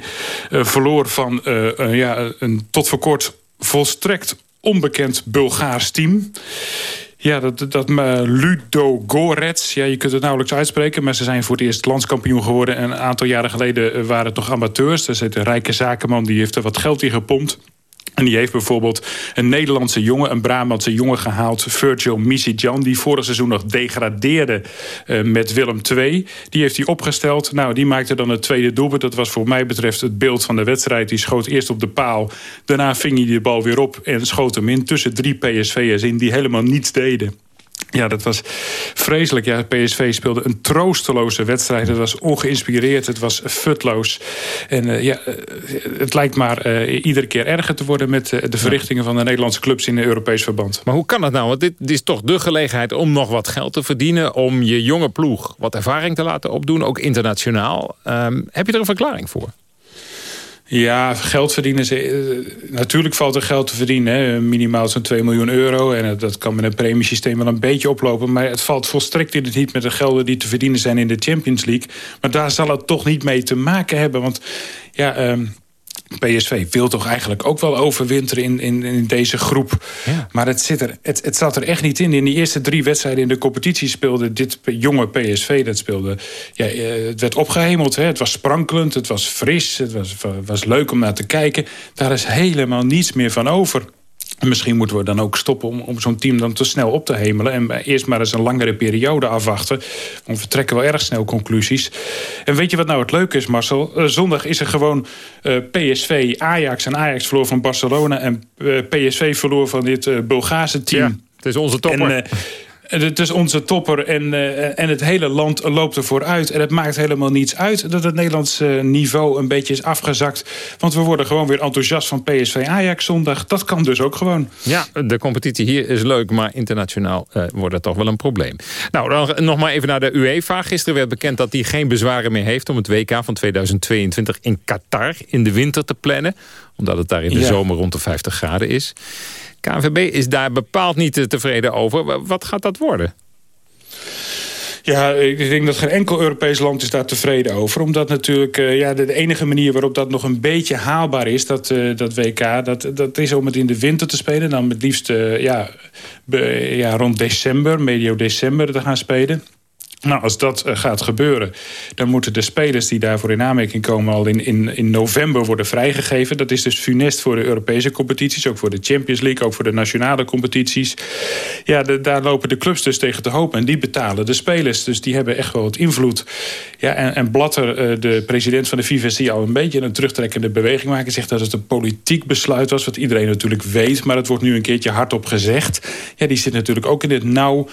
uh, verloor van uh, uh, ja, een tot voor kort volstrekt onbekend Bulgaars team. Ja, dat, dat Ludo Gorets. Ja, je kunt het nauwelijks uitspreken. Maar ze zijn voor het eerst landskampioen geworden. En een aantal jaren geleden waren het nog amateurs. Er zit een rijke zakenman, die heeft er wat geld in gepompt. En die heeft bijvoorbeeld een Nederlandse jongen, een Brabantse jongen gehaald... Virgil Misijan, die vorig seizoen nog degradeerde uh, met Willem II. Die heeft hij opgesteld. Nou, die maakte dan het tweede doelpunt. Dat was voor mij betreft het beeld van de wedstrijd. Die schoot eerst op de paal. Daarna ving hij de bal weer op en schoot hem in... tussen drie PSV'ers in die helemaal niets deden. Ja, dat was vreselijk. Ja, PSV speelde een troosteloze wedstrijd. Het was ongeïnspireerd, het was futloos. En uh, ja, uh, het lijkt maar uh, iedere keer erger te worden... met de verrichtingen van de Nederlandse clubs in Europees verband. Maar hoe kan dat nou? Want dit, dit is toch de gelegenheid om nog wat geld te verdienen... om je jonge ploeg wat ervaring te laten opdoen, ook internationaal. Um, heb je er een verklaring voor? Ja, geld verdienen. Ze, eh, natuurlijk valt er geld te verdienen. Hè. Minimaal zo'n 2 miljoen euro. En dat kan met een premiesysteem wel een beetje oplopen. Maar het valt volstrekt in het niet met de gelden die te verdienen zijn in de Champions League. Maar daar zal het toch niet mee te maken hebben. Want ja, um, PSV wil toch eigenlijk ook wel overwinteren in, in, in deze groep. Maar het, zit er, het, het zat er echt niet in. In die eerste drie wedstrijden in de competitie speelde dit jonge PSV. Dat speelde, ja, eh, het werd opgehemeld. Hè. Het was sprankelend, het was fris, het was, was leuk om naar te kijken. Daar is helemaal niets meer van over. En misschien moeten we dan ook stoppen om, om zo'n team dan te snel op te hemelen. En eerst maar eens een langere periode afwachten. Want we trekken wel erg snel conclusies. En weet je wat nou het leuke is, Marcel? Uh, zondag is er gewoon uh, PSV, Ajax. En Ajax verloor van Barcelona. En uh, PSV verloor van dit Bulgaarse team. Ja, het is onze topper. En, het is onze topper en, uh, en het hele land loopt ervoor uit. En het maakt helemaal niets uit dat het Nederlandse niveau een beetje is afgezakt. Want we worden gewoon weer enthousiast van PSV Ajax zondag. Dat kan dus ook gewoon. Ja, de competitie hier is leuk, maar internationaal uh, wordt het toch wel een probleem. Nou, dan nog maar even naar de UEFA. Gisteren werd bekend dat hij geen bezwaren meer heeft om het WK van 2022 in Qatar in de winter te plannen. Omdat het daar in de zomer rond de 50 graden is. KNVB is daar bepaald niet tevreden over. Wat gaat dat worden? Ja, ik denk dat geen enkel Europees land is daar tevreden over. Omdat natuurlijk uh, ja, de, enige manier waarop dat nog een beetje haalbaar is... dat, uh, dat WK, dat, dat is om het in de winter te spelen. Dan het liefst ja, ja, rond december, medio december te gaan spelen. Nou, als dat uh, gaat gebeuren, dan moeten de spelers die daarvoor in aanmerking komen al in, in, in november worden vrijgegeven. Dat is dus funest voor de Europese competities, ook voor de Champions League, ook voor de nationale competities. Ja, daar lopen de clubs dus tegen te hopen en die betalen de spelers. Dus die hebben echt wel wat invloed. Ja, en, en Blatter, uh, de president van de FIFA, die al een beetje een terugtrekkende beweging maken. Zegt dat het een politiek besluit was, wat iedereen natuurlijk weet, maar het wordt nu een keertje hardop gezegd. Ja, die zit natuurlijk ook in het nauw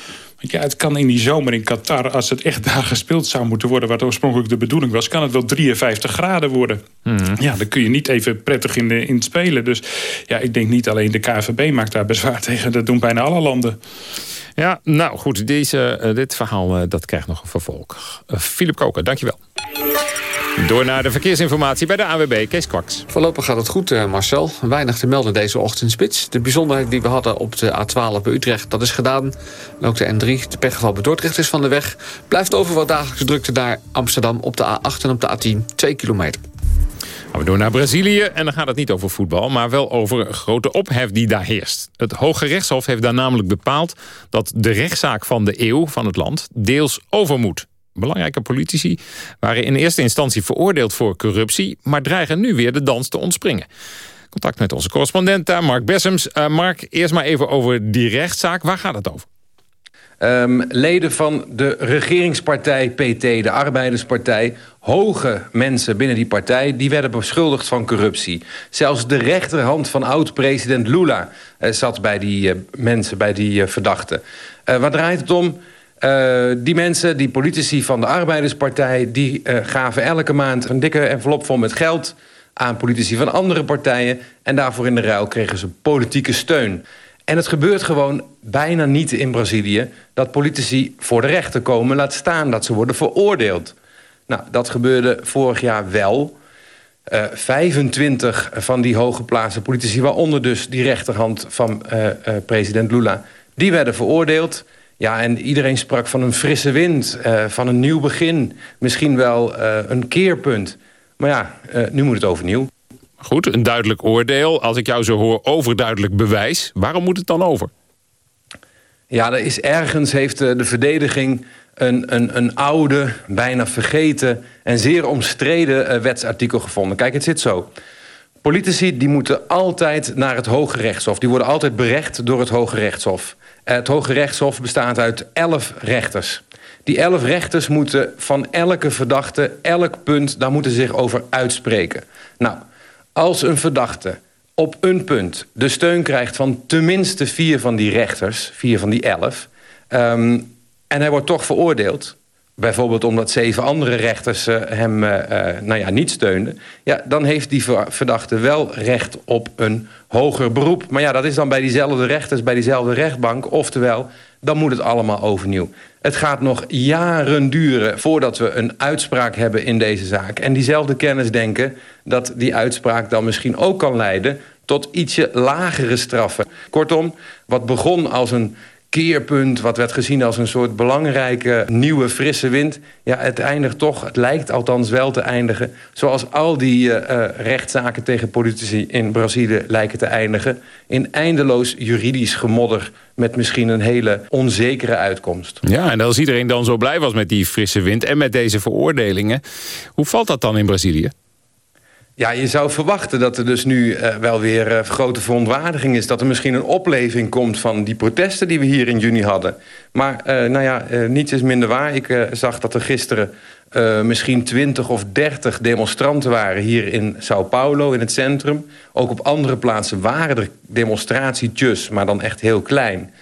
ja, het kan in die zomer in Qatar, als het echt daar gespeeld zou moeten worden... wat oorspronkelijk de bedoeling was, kan het wel 53 graden worden. Mhm. Ja, dan kun je niet even prettig in, de, in spelen. Dus ja, ik denk niet alleen de KVB maakt daar bezwaar tegen. Dat doen bijna alle landen. Ja, nou goed, deze, eh, dit verhaal eh, dat krijgt nog een vervolg. Uh, Philip Koker, dankjewel. Door naar de verkeersinformatie bij de AWB, Kees Kwaks. Voorlopig gaat het goed, eh, Marcel. Weinig te melden deze ochtendspits. De bijzonderheid die we hadden op de A12 bij Utrecht, dat is gedaan. En ook de N3, de pechgeval bij Dordrecht is van de weg. Blijft over wat dagelijkse drukte naar Amsterdam op de A8 en op de A10, 2 kilometer. We door naar Brazilië en dan gaat het niet over voetbal... maar wel over een grote ophef die daar heerst. Het Hoge Rechtshof heeft daar namelijk bepaald... dat de rechtszaak van de eeuw van het land deels over moet. Belangrijke politici waren in eerste instantie veroordeeld voor corruptie... maar dreigen nu weer de dans te ontspringen. Contact met onze correspondent daar, Mark Bessems. Uh, Mark, eerst maar even over die rechtszaak. Waar gaat het over? Um, leden van de regeringspartij PT, de Arbeiderspartij... hoge mensen binnen die partij, die werden beschuldigd van corruptie. Zelfs de rechterhand van oud-president Lula uh, zat bij die mensen, bij die verdachten. waar draait het om? Uh, die mensen, die politici van de Arbeiderspartij... die uh, gaven elke maand een dikke envelop vol met geld... aan politici van andere partijen... en daarvoor in de ruil kregen ze politieke steun. En het gebeurt gewoon bijna niet in Brazilië... dat politici voor de rechter komen, laat staan dat ze worden veroordeeld. Nou, dat gebeurde vorig jaar wel... Uh, 25 van die hooggeplaatste politici, waaronder dus die rechterhand van president Lula... die werden veroordeeld... Ja, en iedereen sprak van een frisse wind, uh, van een nieuw begin. Misschien wel uh, een keerpunt. Maar ja, uh, nu moet het overnieuw. Goed, een duidelijk oordeel. Als ik jou zo hoor, overduidelijk bewijs. Waarom moet het dan over? Ja, er is ergens heeft de verdediging een, een, een oude, bijna vergeten... en zeer omstreden wetsartikel gevonden. Kijk, het zit zo. Politici die moeten altijd naar het Hoge Rechtshof. Die worden altijd berecht door het Hoge Rechtshof. Het Hoge Rechtshof bestaat uit elf rechters. Die elf rechters moeten van elke verdachte, elk punt... daar moeten ze zich over uitspreken. Nou, als een verdachte op een punt de steun krijgt... van tenminste vier van die rechters, vier van die elf... Um, en hij wordt toch veroordeeld... bijvoorbeeld omdat zeven andere rechters uh, hem uh, uh, nou ja, niet steunden... Ja, dan heeft die verdachte wel recht op een hoger beroep. Maar ja, dat is dan bij diezelfde rechters, bij diezelfde rechtbank. Oftewel, dan moet het allemaal overnieuw. Het gaat nog jaren duren voordat we een uitspraak hebben in deze zaak. En diezelfde kennis denken dat die uitspraak dan misschien ook kan leiden... tot ietsje lagere straffen. Kortom, wat begon als een keerpunt... wat werd gezien als een soort belangrijke nieuwe frisse wind... ja, het eindigt toch, het lijkt althans wel te eindigen... zoals al die uh, uh, rechtszaken tegen politici in Brazilië lijken te eindigen... in eindeloos juridisch gemodder met misschien een hele onzekere uitkomst. Ja, en als iedereen dan zo blij was met die frisse wind... en met deze veroordelingen, hoe valt dat dan in Brazilië? Ja, je zou verwachten dat er dus nu uh, wel weer uh, grote verontwaardiging is. Dat er misschien een opleving komt van die protesten die we hier in juni hadden. Maar uh, nou ja, niets is minder waar. Ik zag dat er gisteren misschien 20 of 30 demonstranten waren hier in Sao Paulo, in het centrum. Ook op andere plaatsen waren er demonstratietjes, maar dan echt heel klein.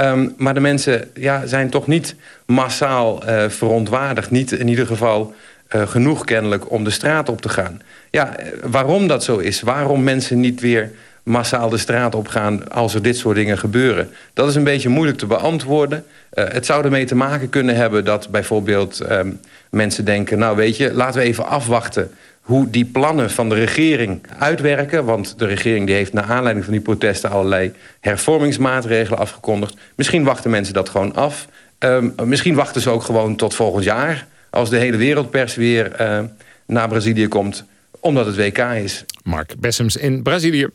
Um, maar de mensen ja, zijn toch niet massaal verontwaardigd. Niet in ieder geval genoeg kennelijk om de straat op te gaan. Ja, waarom dat zo is, waarom mensen niet weer massaal de straat op gaan als er dit soort dingen gebeuren. Dat is een beetje moeilijk te beantwoorden. Uh, het zou ermee te maken kunnen hebben dat bijvoorbeeld um, mensen denken... nou weet je, laten we even afwachten hoe die plannen van de regering uitwerken. Want de regering die heeft naar aanleiding van die protesten... allerlei hervormingsmaatregelen afgekondigd. Misschien wachten mensen dat gewoon af. Um, misschien wachten ze ook gewoon tot volgend jaar als de hele wereldpers weer uh, naar Brazilië komt, omdat het WK is. Mark Bessems in Brazilië.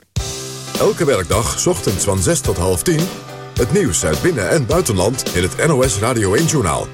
Elke werkdag, ochtends van 6 tot half 10, het nieuws uit binnen- en buitenland in het NOS Radio 1-journaal.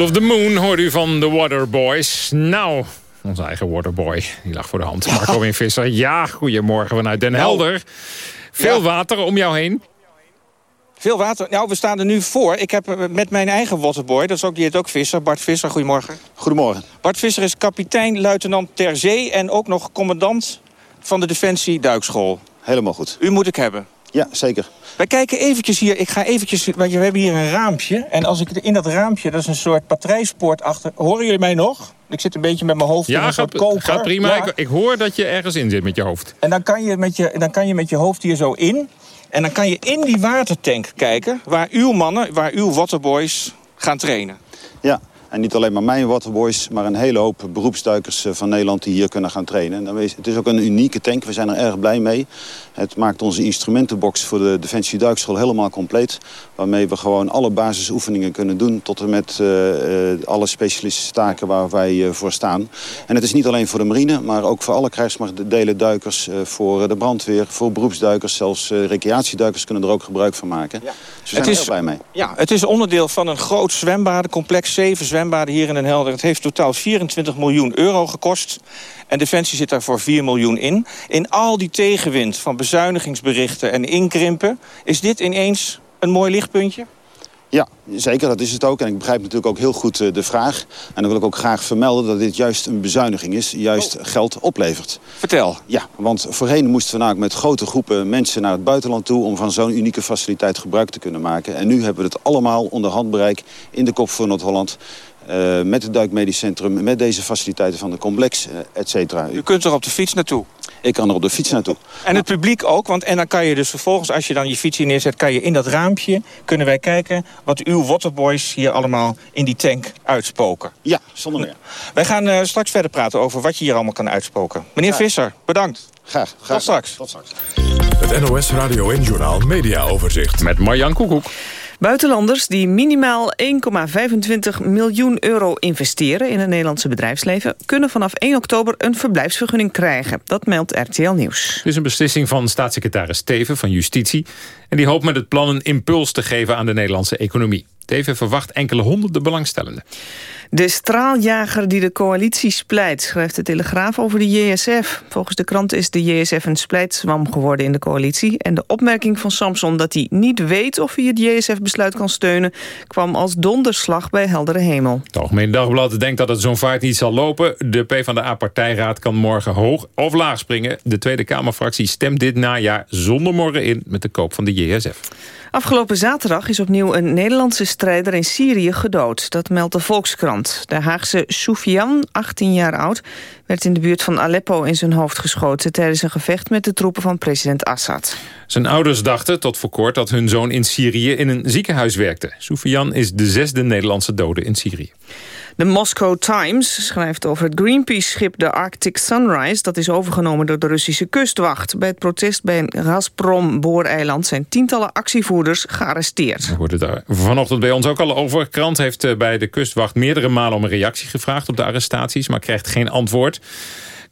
Of the Moon hoort u van The Waterboys. Nou, onze eigen Waterboy, die lag voor de hand. Marco in Visser, ja, goedemorgen vanuit Den Helder. Veel water om jou heen. Veel water. Nou, we staan er nu voor. Ik heb eh, met mijn eigen waterboy, dat is ook, die heet ook Visser, Bart Visser. Goedemorgen. Goedemorgen. Bart Visser is kapitein, luitenant ter zee... en ook nog commandant van de Defensie Duikschool. Helemaal goed. U moet ik hebben. Ja, zeker. Wij kijken eventjes hier. Ik ga eventjes... Want we hebben hier een raampje. En als ik in dat raampje, dat is een soort patrijspoort achter... Horen jullie mij nog? Ik zit een beetje met mijn hoofd in een gaat, soort gaat prima. Ja. Ik, ik hoor dat je ergens in zit met je hoofd. En dan kan, je met je, dan kan je met je hoofd hier zo in. En dan kan je in die watertank kijken... waar uw mannen, waar uw waterboys gaan trainen. Ja, en niet alleen maar mijn waterboys, maar een hele hoop beroepsduikers eh, van Nederland die hier kunnen gaan trainen. En Het is ook een unieke tank, we zijn er erg blij mee. Het maakt onze instrumentenbox voor de Defensie Duikschool helemaal compleet. Waarmee we gewoon alle basisoefeningen kunnen doen tot en met eh, eh, alle specialistische taken waar wij voor staan. En het is niet alleen voor de marine, maar ook voor alle krijgsmachtdelen duikers, voor de brandweer, voor beroepsduikers, zelfs recreatieduikers kunnen er ook gebruik van maken. Dus we zijn Het er is- erg blij mee. Ja, het is onderdeel van een groot zwembadencomplex. Zeven zwembaden hier in Den Helder. Het heeft totaal 24 miljoen euro gekost. En Defensie zit daar voor 4 miljoen in. In al die tegenwind van bezuinigingsberichten en inkrimpen... is dit ineens een mooi lichtpuntje? Ja, zeker, dat is het ook. En ik begrijp natuurlijk ook heel goed eh, de vraag. En dan wil ik ook graag vermelden dat dit juist een bezuiniging is. Juist geld oplevert. Vertel. Ja, want voorheen moesten we namelijk met grote groepen mensen naar het buitenland toe... om van zo'n unieke faciliteit gebruik te kunnen maken. En nu hebben we het allemaal onder handbereik in de kop van Noord-Holland... eh, met het Duikmedisch Centrum, met deze faciliteiten van de complex, eh, et cetera. U kunt er op de fiets naartoe. Ik kan er op de fiets naartoe. En het publiek ook, want en dan kan je dus vervolgens, als je dan je fiets hier neerzet, kan je in dat raampje, kunnen wij kijken wat uw waterboys hier allemaal in die tank uitspoken. Ja, zonder meer. Wij gaan eh, straks verder praten over wat je hier allemaal kan uitspoken. Meneer Graag. Visser, bedankt. Graag. Tot straks. Tot straks. Het NOS Radio en Journaal Media Overzicht. Met Marjan Koekoek. Buitenlanders die minimaal 1,25 miljoen euro investeren in het Nederlandse bedrijfsleven... kunnen vanaf 1 oktober een verblijfsvergunning krijgen. Dat meldt RTL Nieuws. Het is een beslissing van staatssecretaris Steven van Justitie. En die hoopt met het plan een impuls te geven aan de Nederlandse economie. Steven verwacht enkele honderden belangstellenden. De straaljager die de coalitie splijt, schrijft de Telegraaf over de JSF. Volgens de krant is de JSF een splijtzwam geworden in de coalitie. En de opmerking van Samson dat hij niet weet of hij het JSF-besluit kan steunen... kwam als donderslag bij heldere hemel. Het Algemeen Dagblad denkt dat het zo'n vaart niet zal lopen. De PvdA-partijraad kan morgen hoog of laag springen. De Tweede Kamerfractie stemt dit najaar zonder morgen in... met de koop van de JSF. Afgelopen zaterdag is opnieuw een Nederlandse strijder in Syrië gedood. Dat meldt de Volkskrant. De Haagse Soufian, 18 jaar oud, werd in de buurt van Aleppo in zijn hoofd geschoten... tijdens een gevecht met de troepen van president Assad. Zijn ouders dachten tot voor kort dat hun zoon in Syrië in een ziekenhuis werkte. Soufian is de zesde Nederlandse dode in Syrië. De Moscow Times schrijft over het Greenpeace-schip de Arctic Sunrise... dat is overgenomen door de Russische kustwacht. Bij het protest bij een Gazprom-booreiland zijn tientallen actievoerders gearresteerd. We hoorden daar vanochtend bij ons ook al over. Krant heeft eh, bij de kustwacht meerdere malen om een reactie gevraagd op de arrestaties... maar krijgt geen antwoord.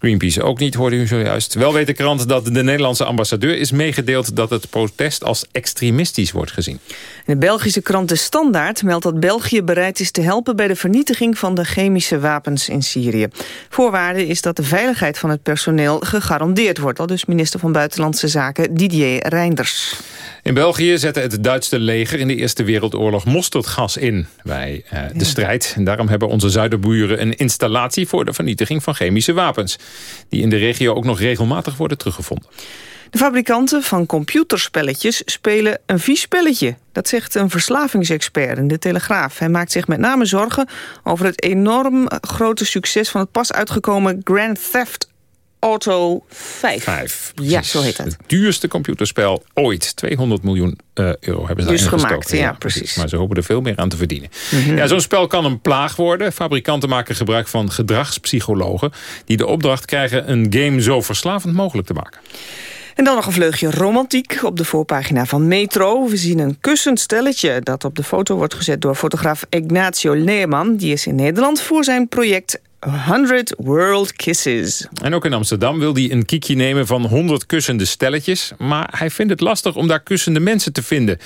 Greenpeace ook niet, hoorde u zojuist. Wel weet de krant dat de Nederlandse ambassadeur is meegedeeld... dat het protest als extremistisch wordt gezien. De Belgische krant De Standaard meldt dat België bereid is te helpen... bij de vernietiging van de chemische wapens in Syrië. Voorwaarde is dat de veiligheid van het personeel gegarandeerd wordt. Al dus minister van Buitenlandse Zaken Didier Reinders. In België zette het Duitse leger in de Eerste Wereldoorlog mosterdgas in bij eh, de strijd. En daarom hebben onze zuiderburen een installatie voor de vernietiging van chemische wapens. Die in de regio ook nog regelmatig worden teruggevonden. De fabrikanten van computerspelletjes spelen een vies spelletje. Dat zegt een verslavingsexpert in De Telegraaf. Hij maakt zich met name zorgen over het enorm grote succes... van het pas uitgekomen Grand Theft Auto 5. 5. Ja, zo heet het. Het duurste computerspel ooit. 200 miljoen eh, euro hebben ze Dus daarin gemaakt, gestoken. ja, precies. Maar ze hopen er veel meer aan te verdienen. Mhm. ja, Zo'n spel kan een plaag worden. Fabrikanten maken gebruik van gedragspsychologen... die de opdracht krijgen een game zo verslavend mogelijk te maken. En dan nog een vleugje romantiek op de voorpagina van Metro. We zien een kussend stelletje dat op de foto wordt gezet door fotograaf Ignacio Leeman. Die is in Nederland voor zijn project 100 World Kisses. En ook in Amsterdam wil hij een kiekje nemen van 100 kussende stelletjes. Maar hij vindt het lastig om daar kussende mensen te vinden.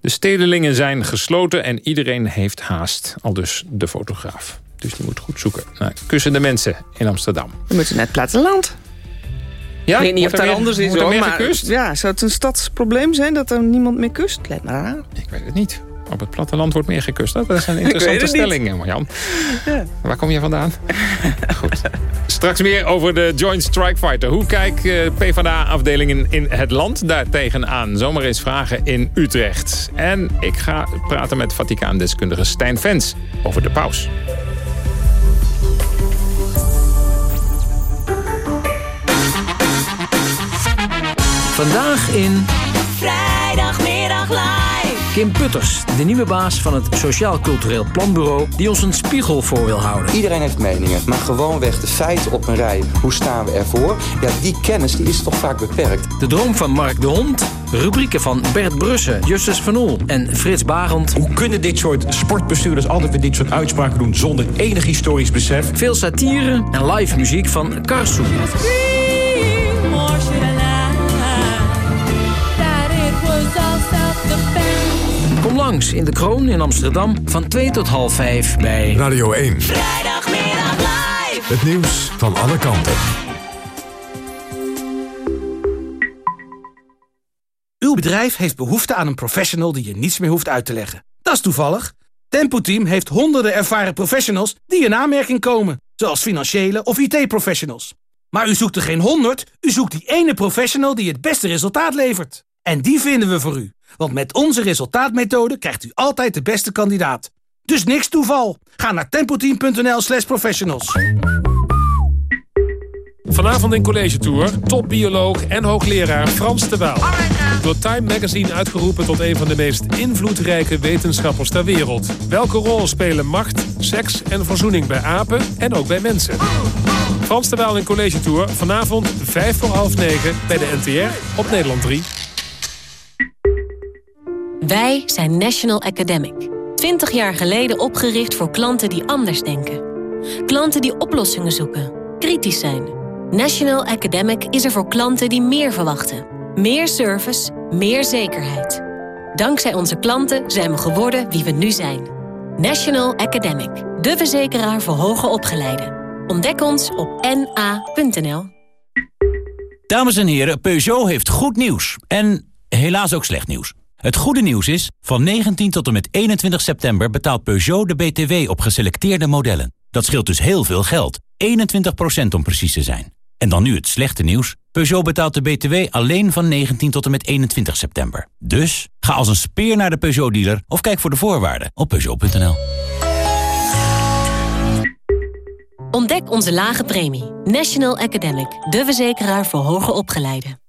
De stedelingen zijn gesloten en iedereen heeft haast. Al dus de fotograaf. Dus die moet goed zoeken naar kussende mensen in Amsterdam. We moeten naar het platteland. Ja, ik weet niet of dat er anders is hoor, maar ja, zou het een stadsprobleem zijn dat er niemand meer kust? Lijkt me raar. Ik weet het niet. Op het platteland wordt meer gekust. Dat zijn Ik interessante stellingen, Marjan. Waar kom je vandaan? Goed. Straks meer over de Joint Strike Fighter. Hoe kijkt eh, PvdA-afdelingen in het land daar tegenaan? Zomaar eens vragen in Utrecht. En ik ga praten met Vaticaandeskundige Stijn Vens over de paus. Vandaag in Vrijdagmiddag live. Kim Putters, de nieuwe baas van het Sociaal Cultureel Planbureau... die ons een spiegel voor wil houden. Iedereen heeft meningen, maar gewoonweg de feiten op een rij. Hoe staan we ervoor? Ja, die kennis die is toch vaak beperkt. De droom van Mark de Hond, rubrieken van Bert Brussen, Justus Van Oel en Frits Barend. Hoe kunnen dit soort sportbestuurders altijd weer dit soort uitspraken doen... zonder enig historisch besef? Veel satire en live muziek van Karsu. Langs in de Kroon in Amsterdam van 2 tot half 5 bij Radio 1. Vrijdagmiddag live. Het nieuws van alle kanten. Uw bedrijf heeft behoefte aan een professional die je niets meer hoeft uit te leggen. Dat is toevallig. Tempo Team heeft honderden ervaren professionals die in aanmerking komen. Zoals financiële of IT-professionals. Maar u zoekt er geen honderd, u zoekt die ene professional die het beste resultaat levert. En die vinden we voor u. Want met onze resultaatmethode krijgt u altijd de beste kandidaat. Dus niks toeval. Ga naar tempoteam.nl slash professionals. Vanavond in College Tour, topbioloog en hoogleraar Frans de Waal. Door Time Magazine uitgeroepen tot een van de meest invloedrijke wetenschappers ter wereld. Welke rol spelen macht, seks en verzoening bij apen en ook bij mensen? Frans de Waal in College Tour, vanavond 5 voor half 9 bij de NTR op Nederland 3. Wij zijn National Academic. 20 jaar geleden opgericht voor klanten die anders denken. Klanten die oplossingen zoeken, kritisch zijn. National Academic is er voor klanten die meer verwachten. Meer service, meer zekerheid. Dankzij onze klanten zijn we geworden wie we nu zijn. National Academic, de verzekeraar voor hoger opgeleiden. Ontdek ons op na.nl. Dames en heren, Peugeot heeft goed nieuws. En helaas ook slecht nieuws. Het goede nieuws is, van 19 tot en met 21 september betaalt Peugeot de BTW op geselecteerde modellen. Dat scheelt dus heel veel geld. 21% om precies te zijn. En dan nu het slechte nieuws. Peugeot betaalt de BTW alleen van 19 tot en met 21 september. Dus ga als een speer naar de Peugeot-dealer of kijk voor de voorwaarden op Peugeot.nl. Ontdek onze lage premie. National Academic, de verzekeraar voor hoger opgeleiden.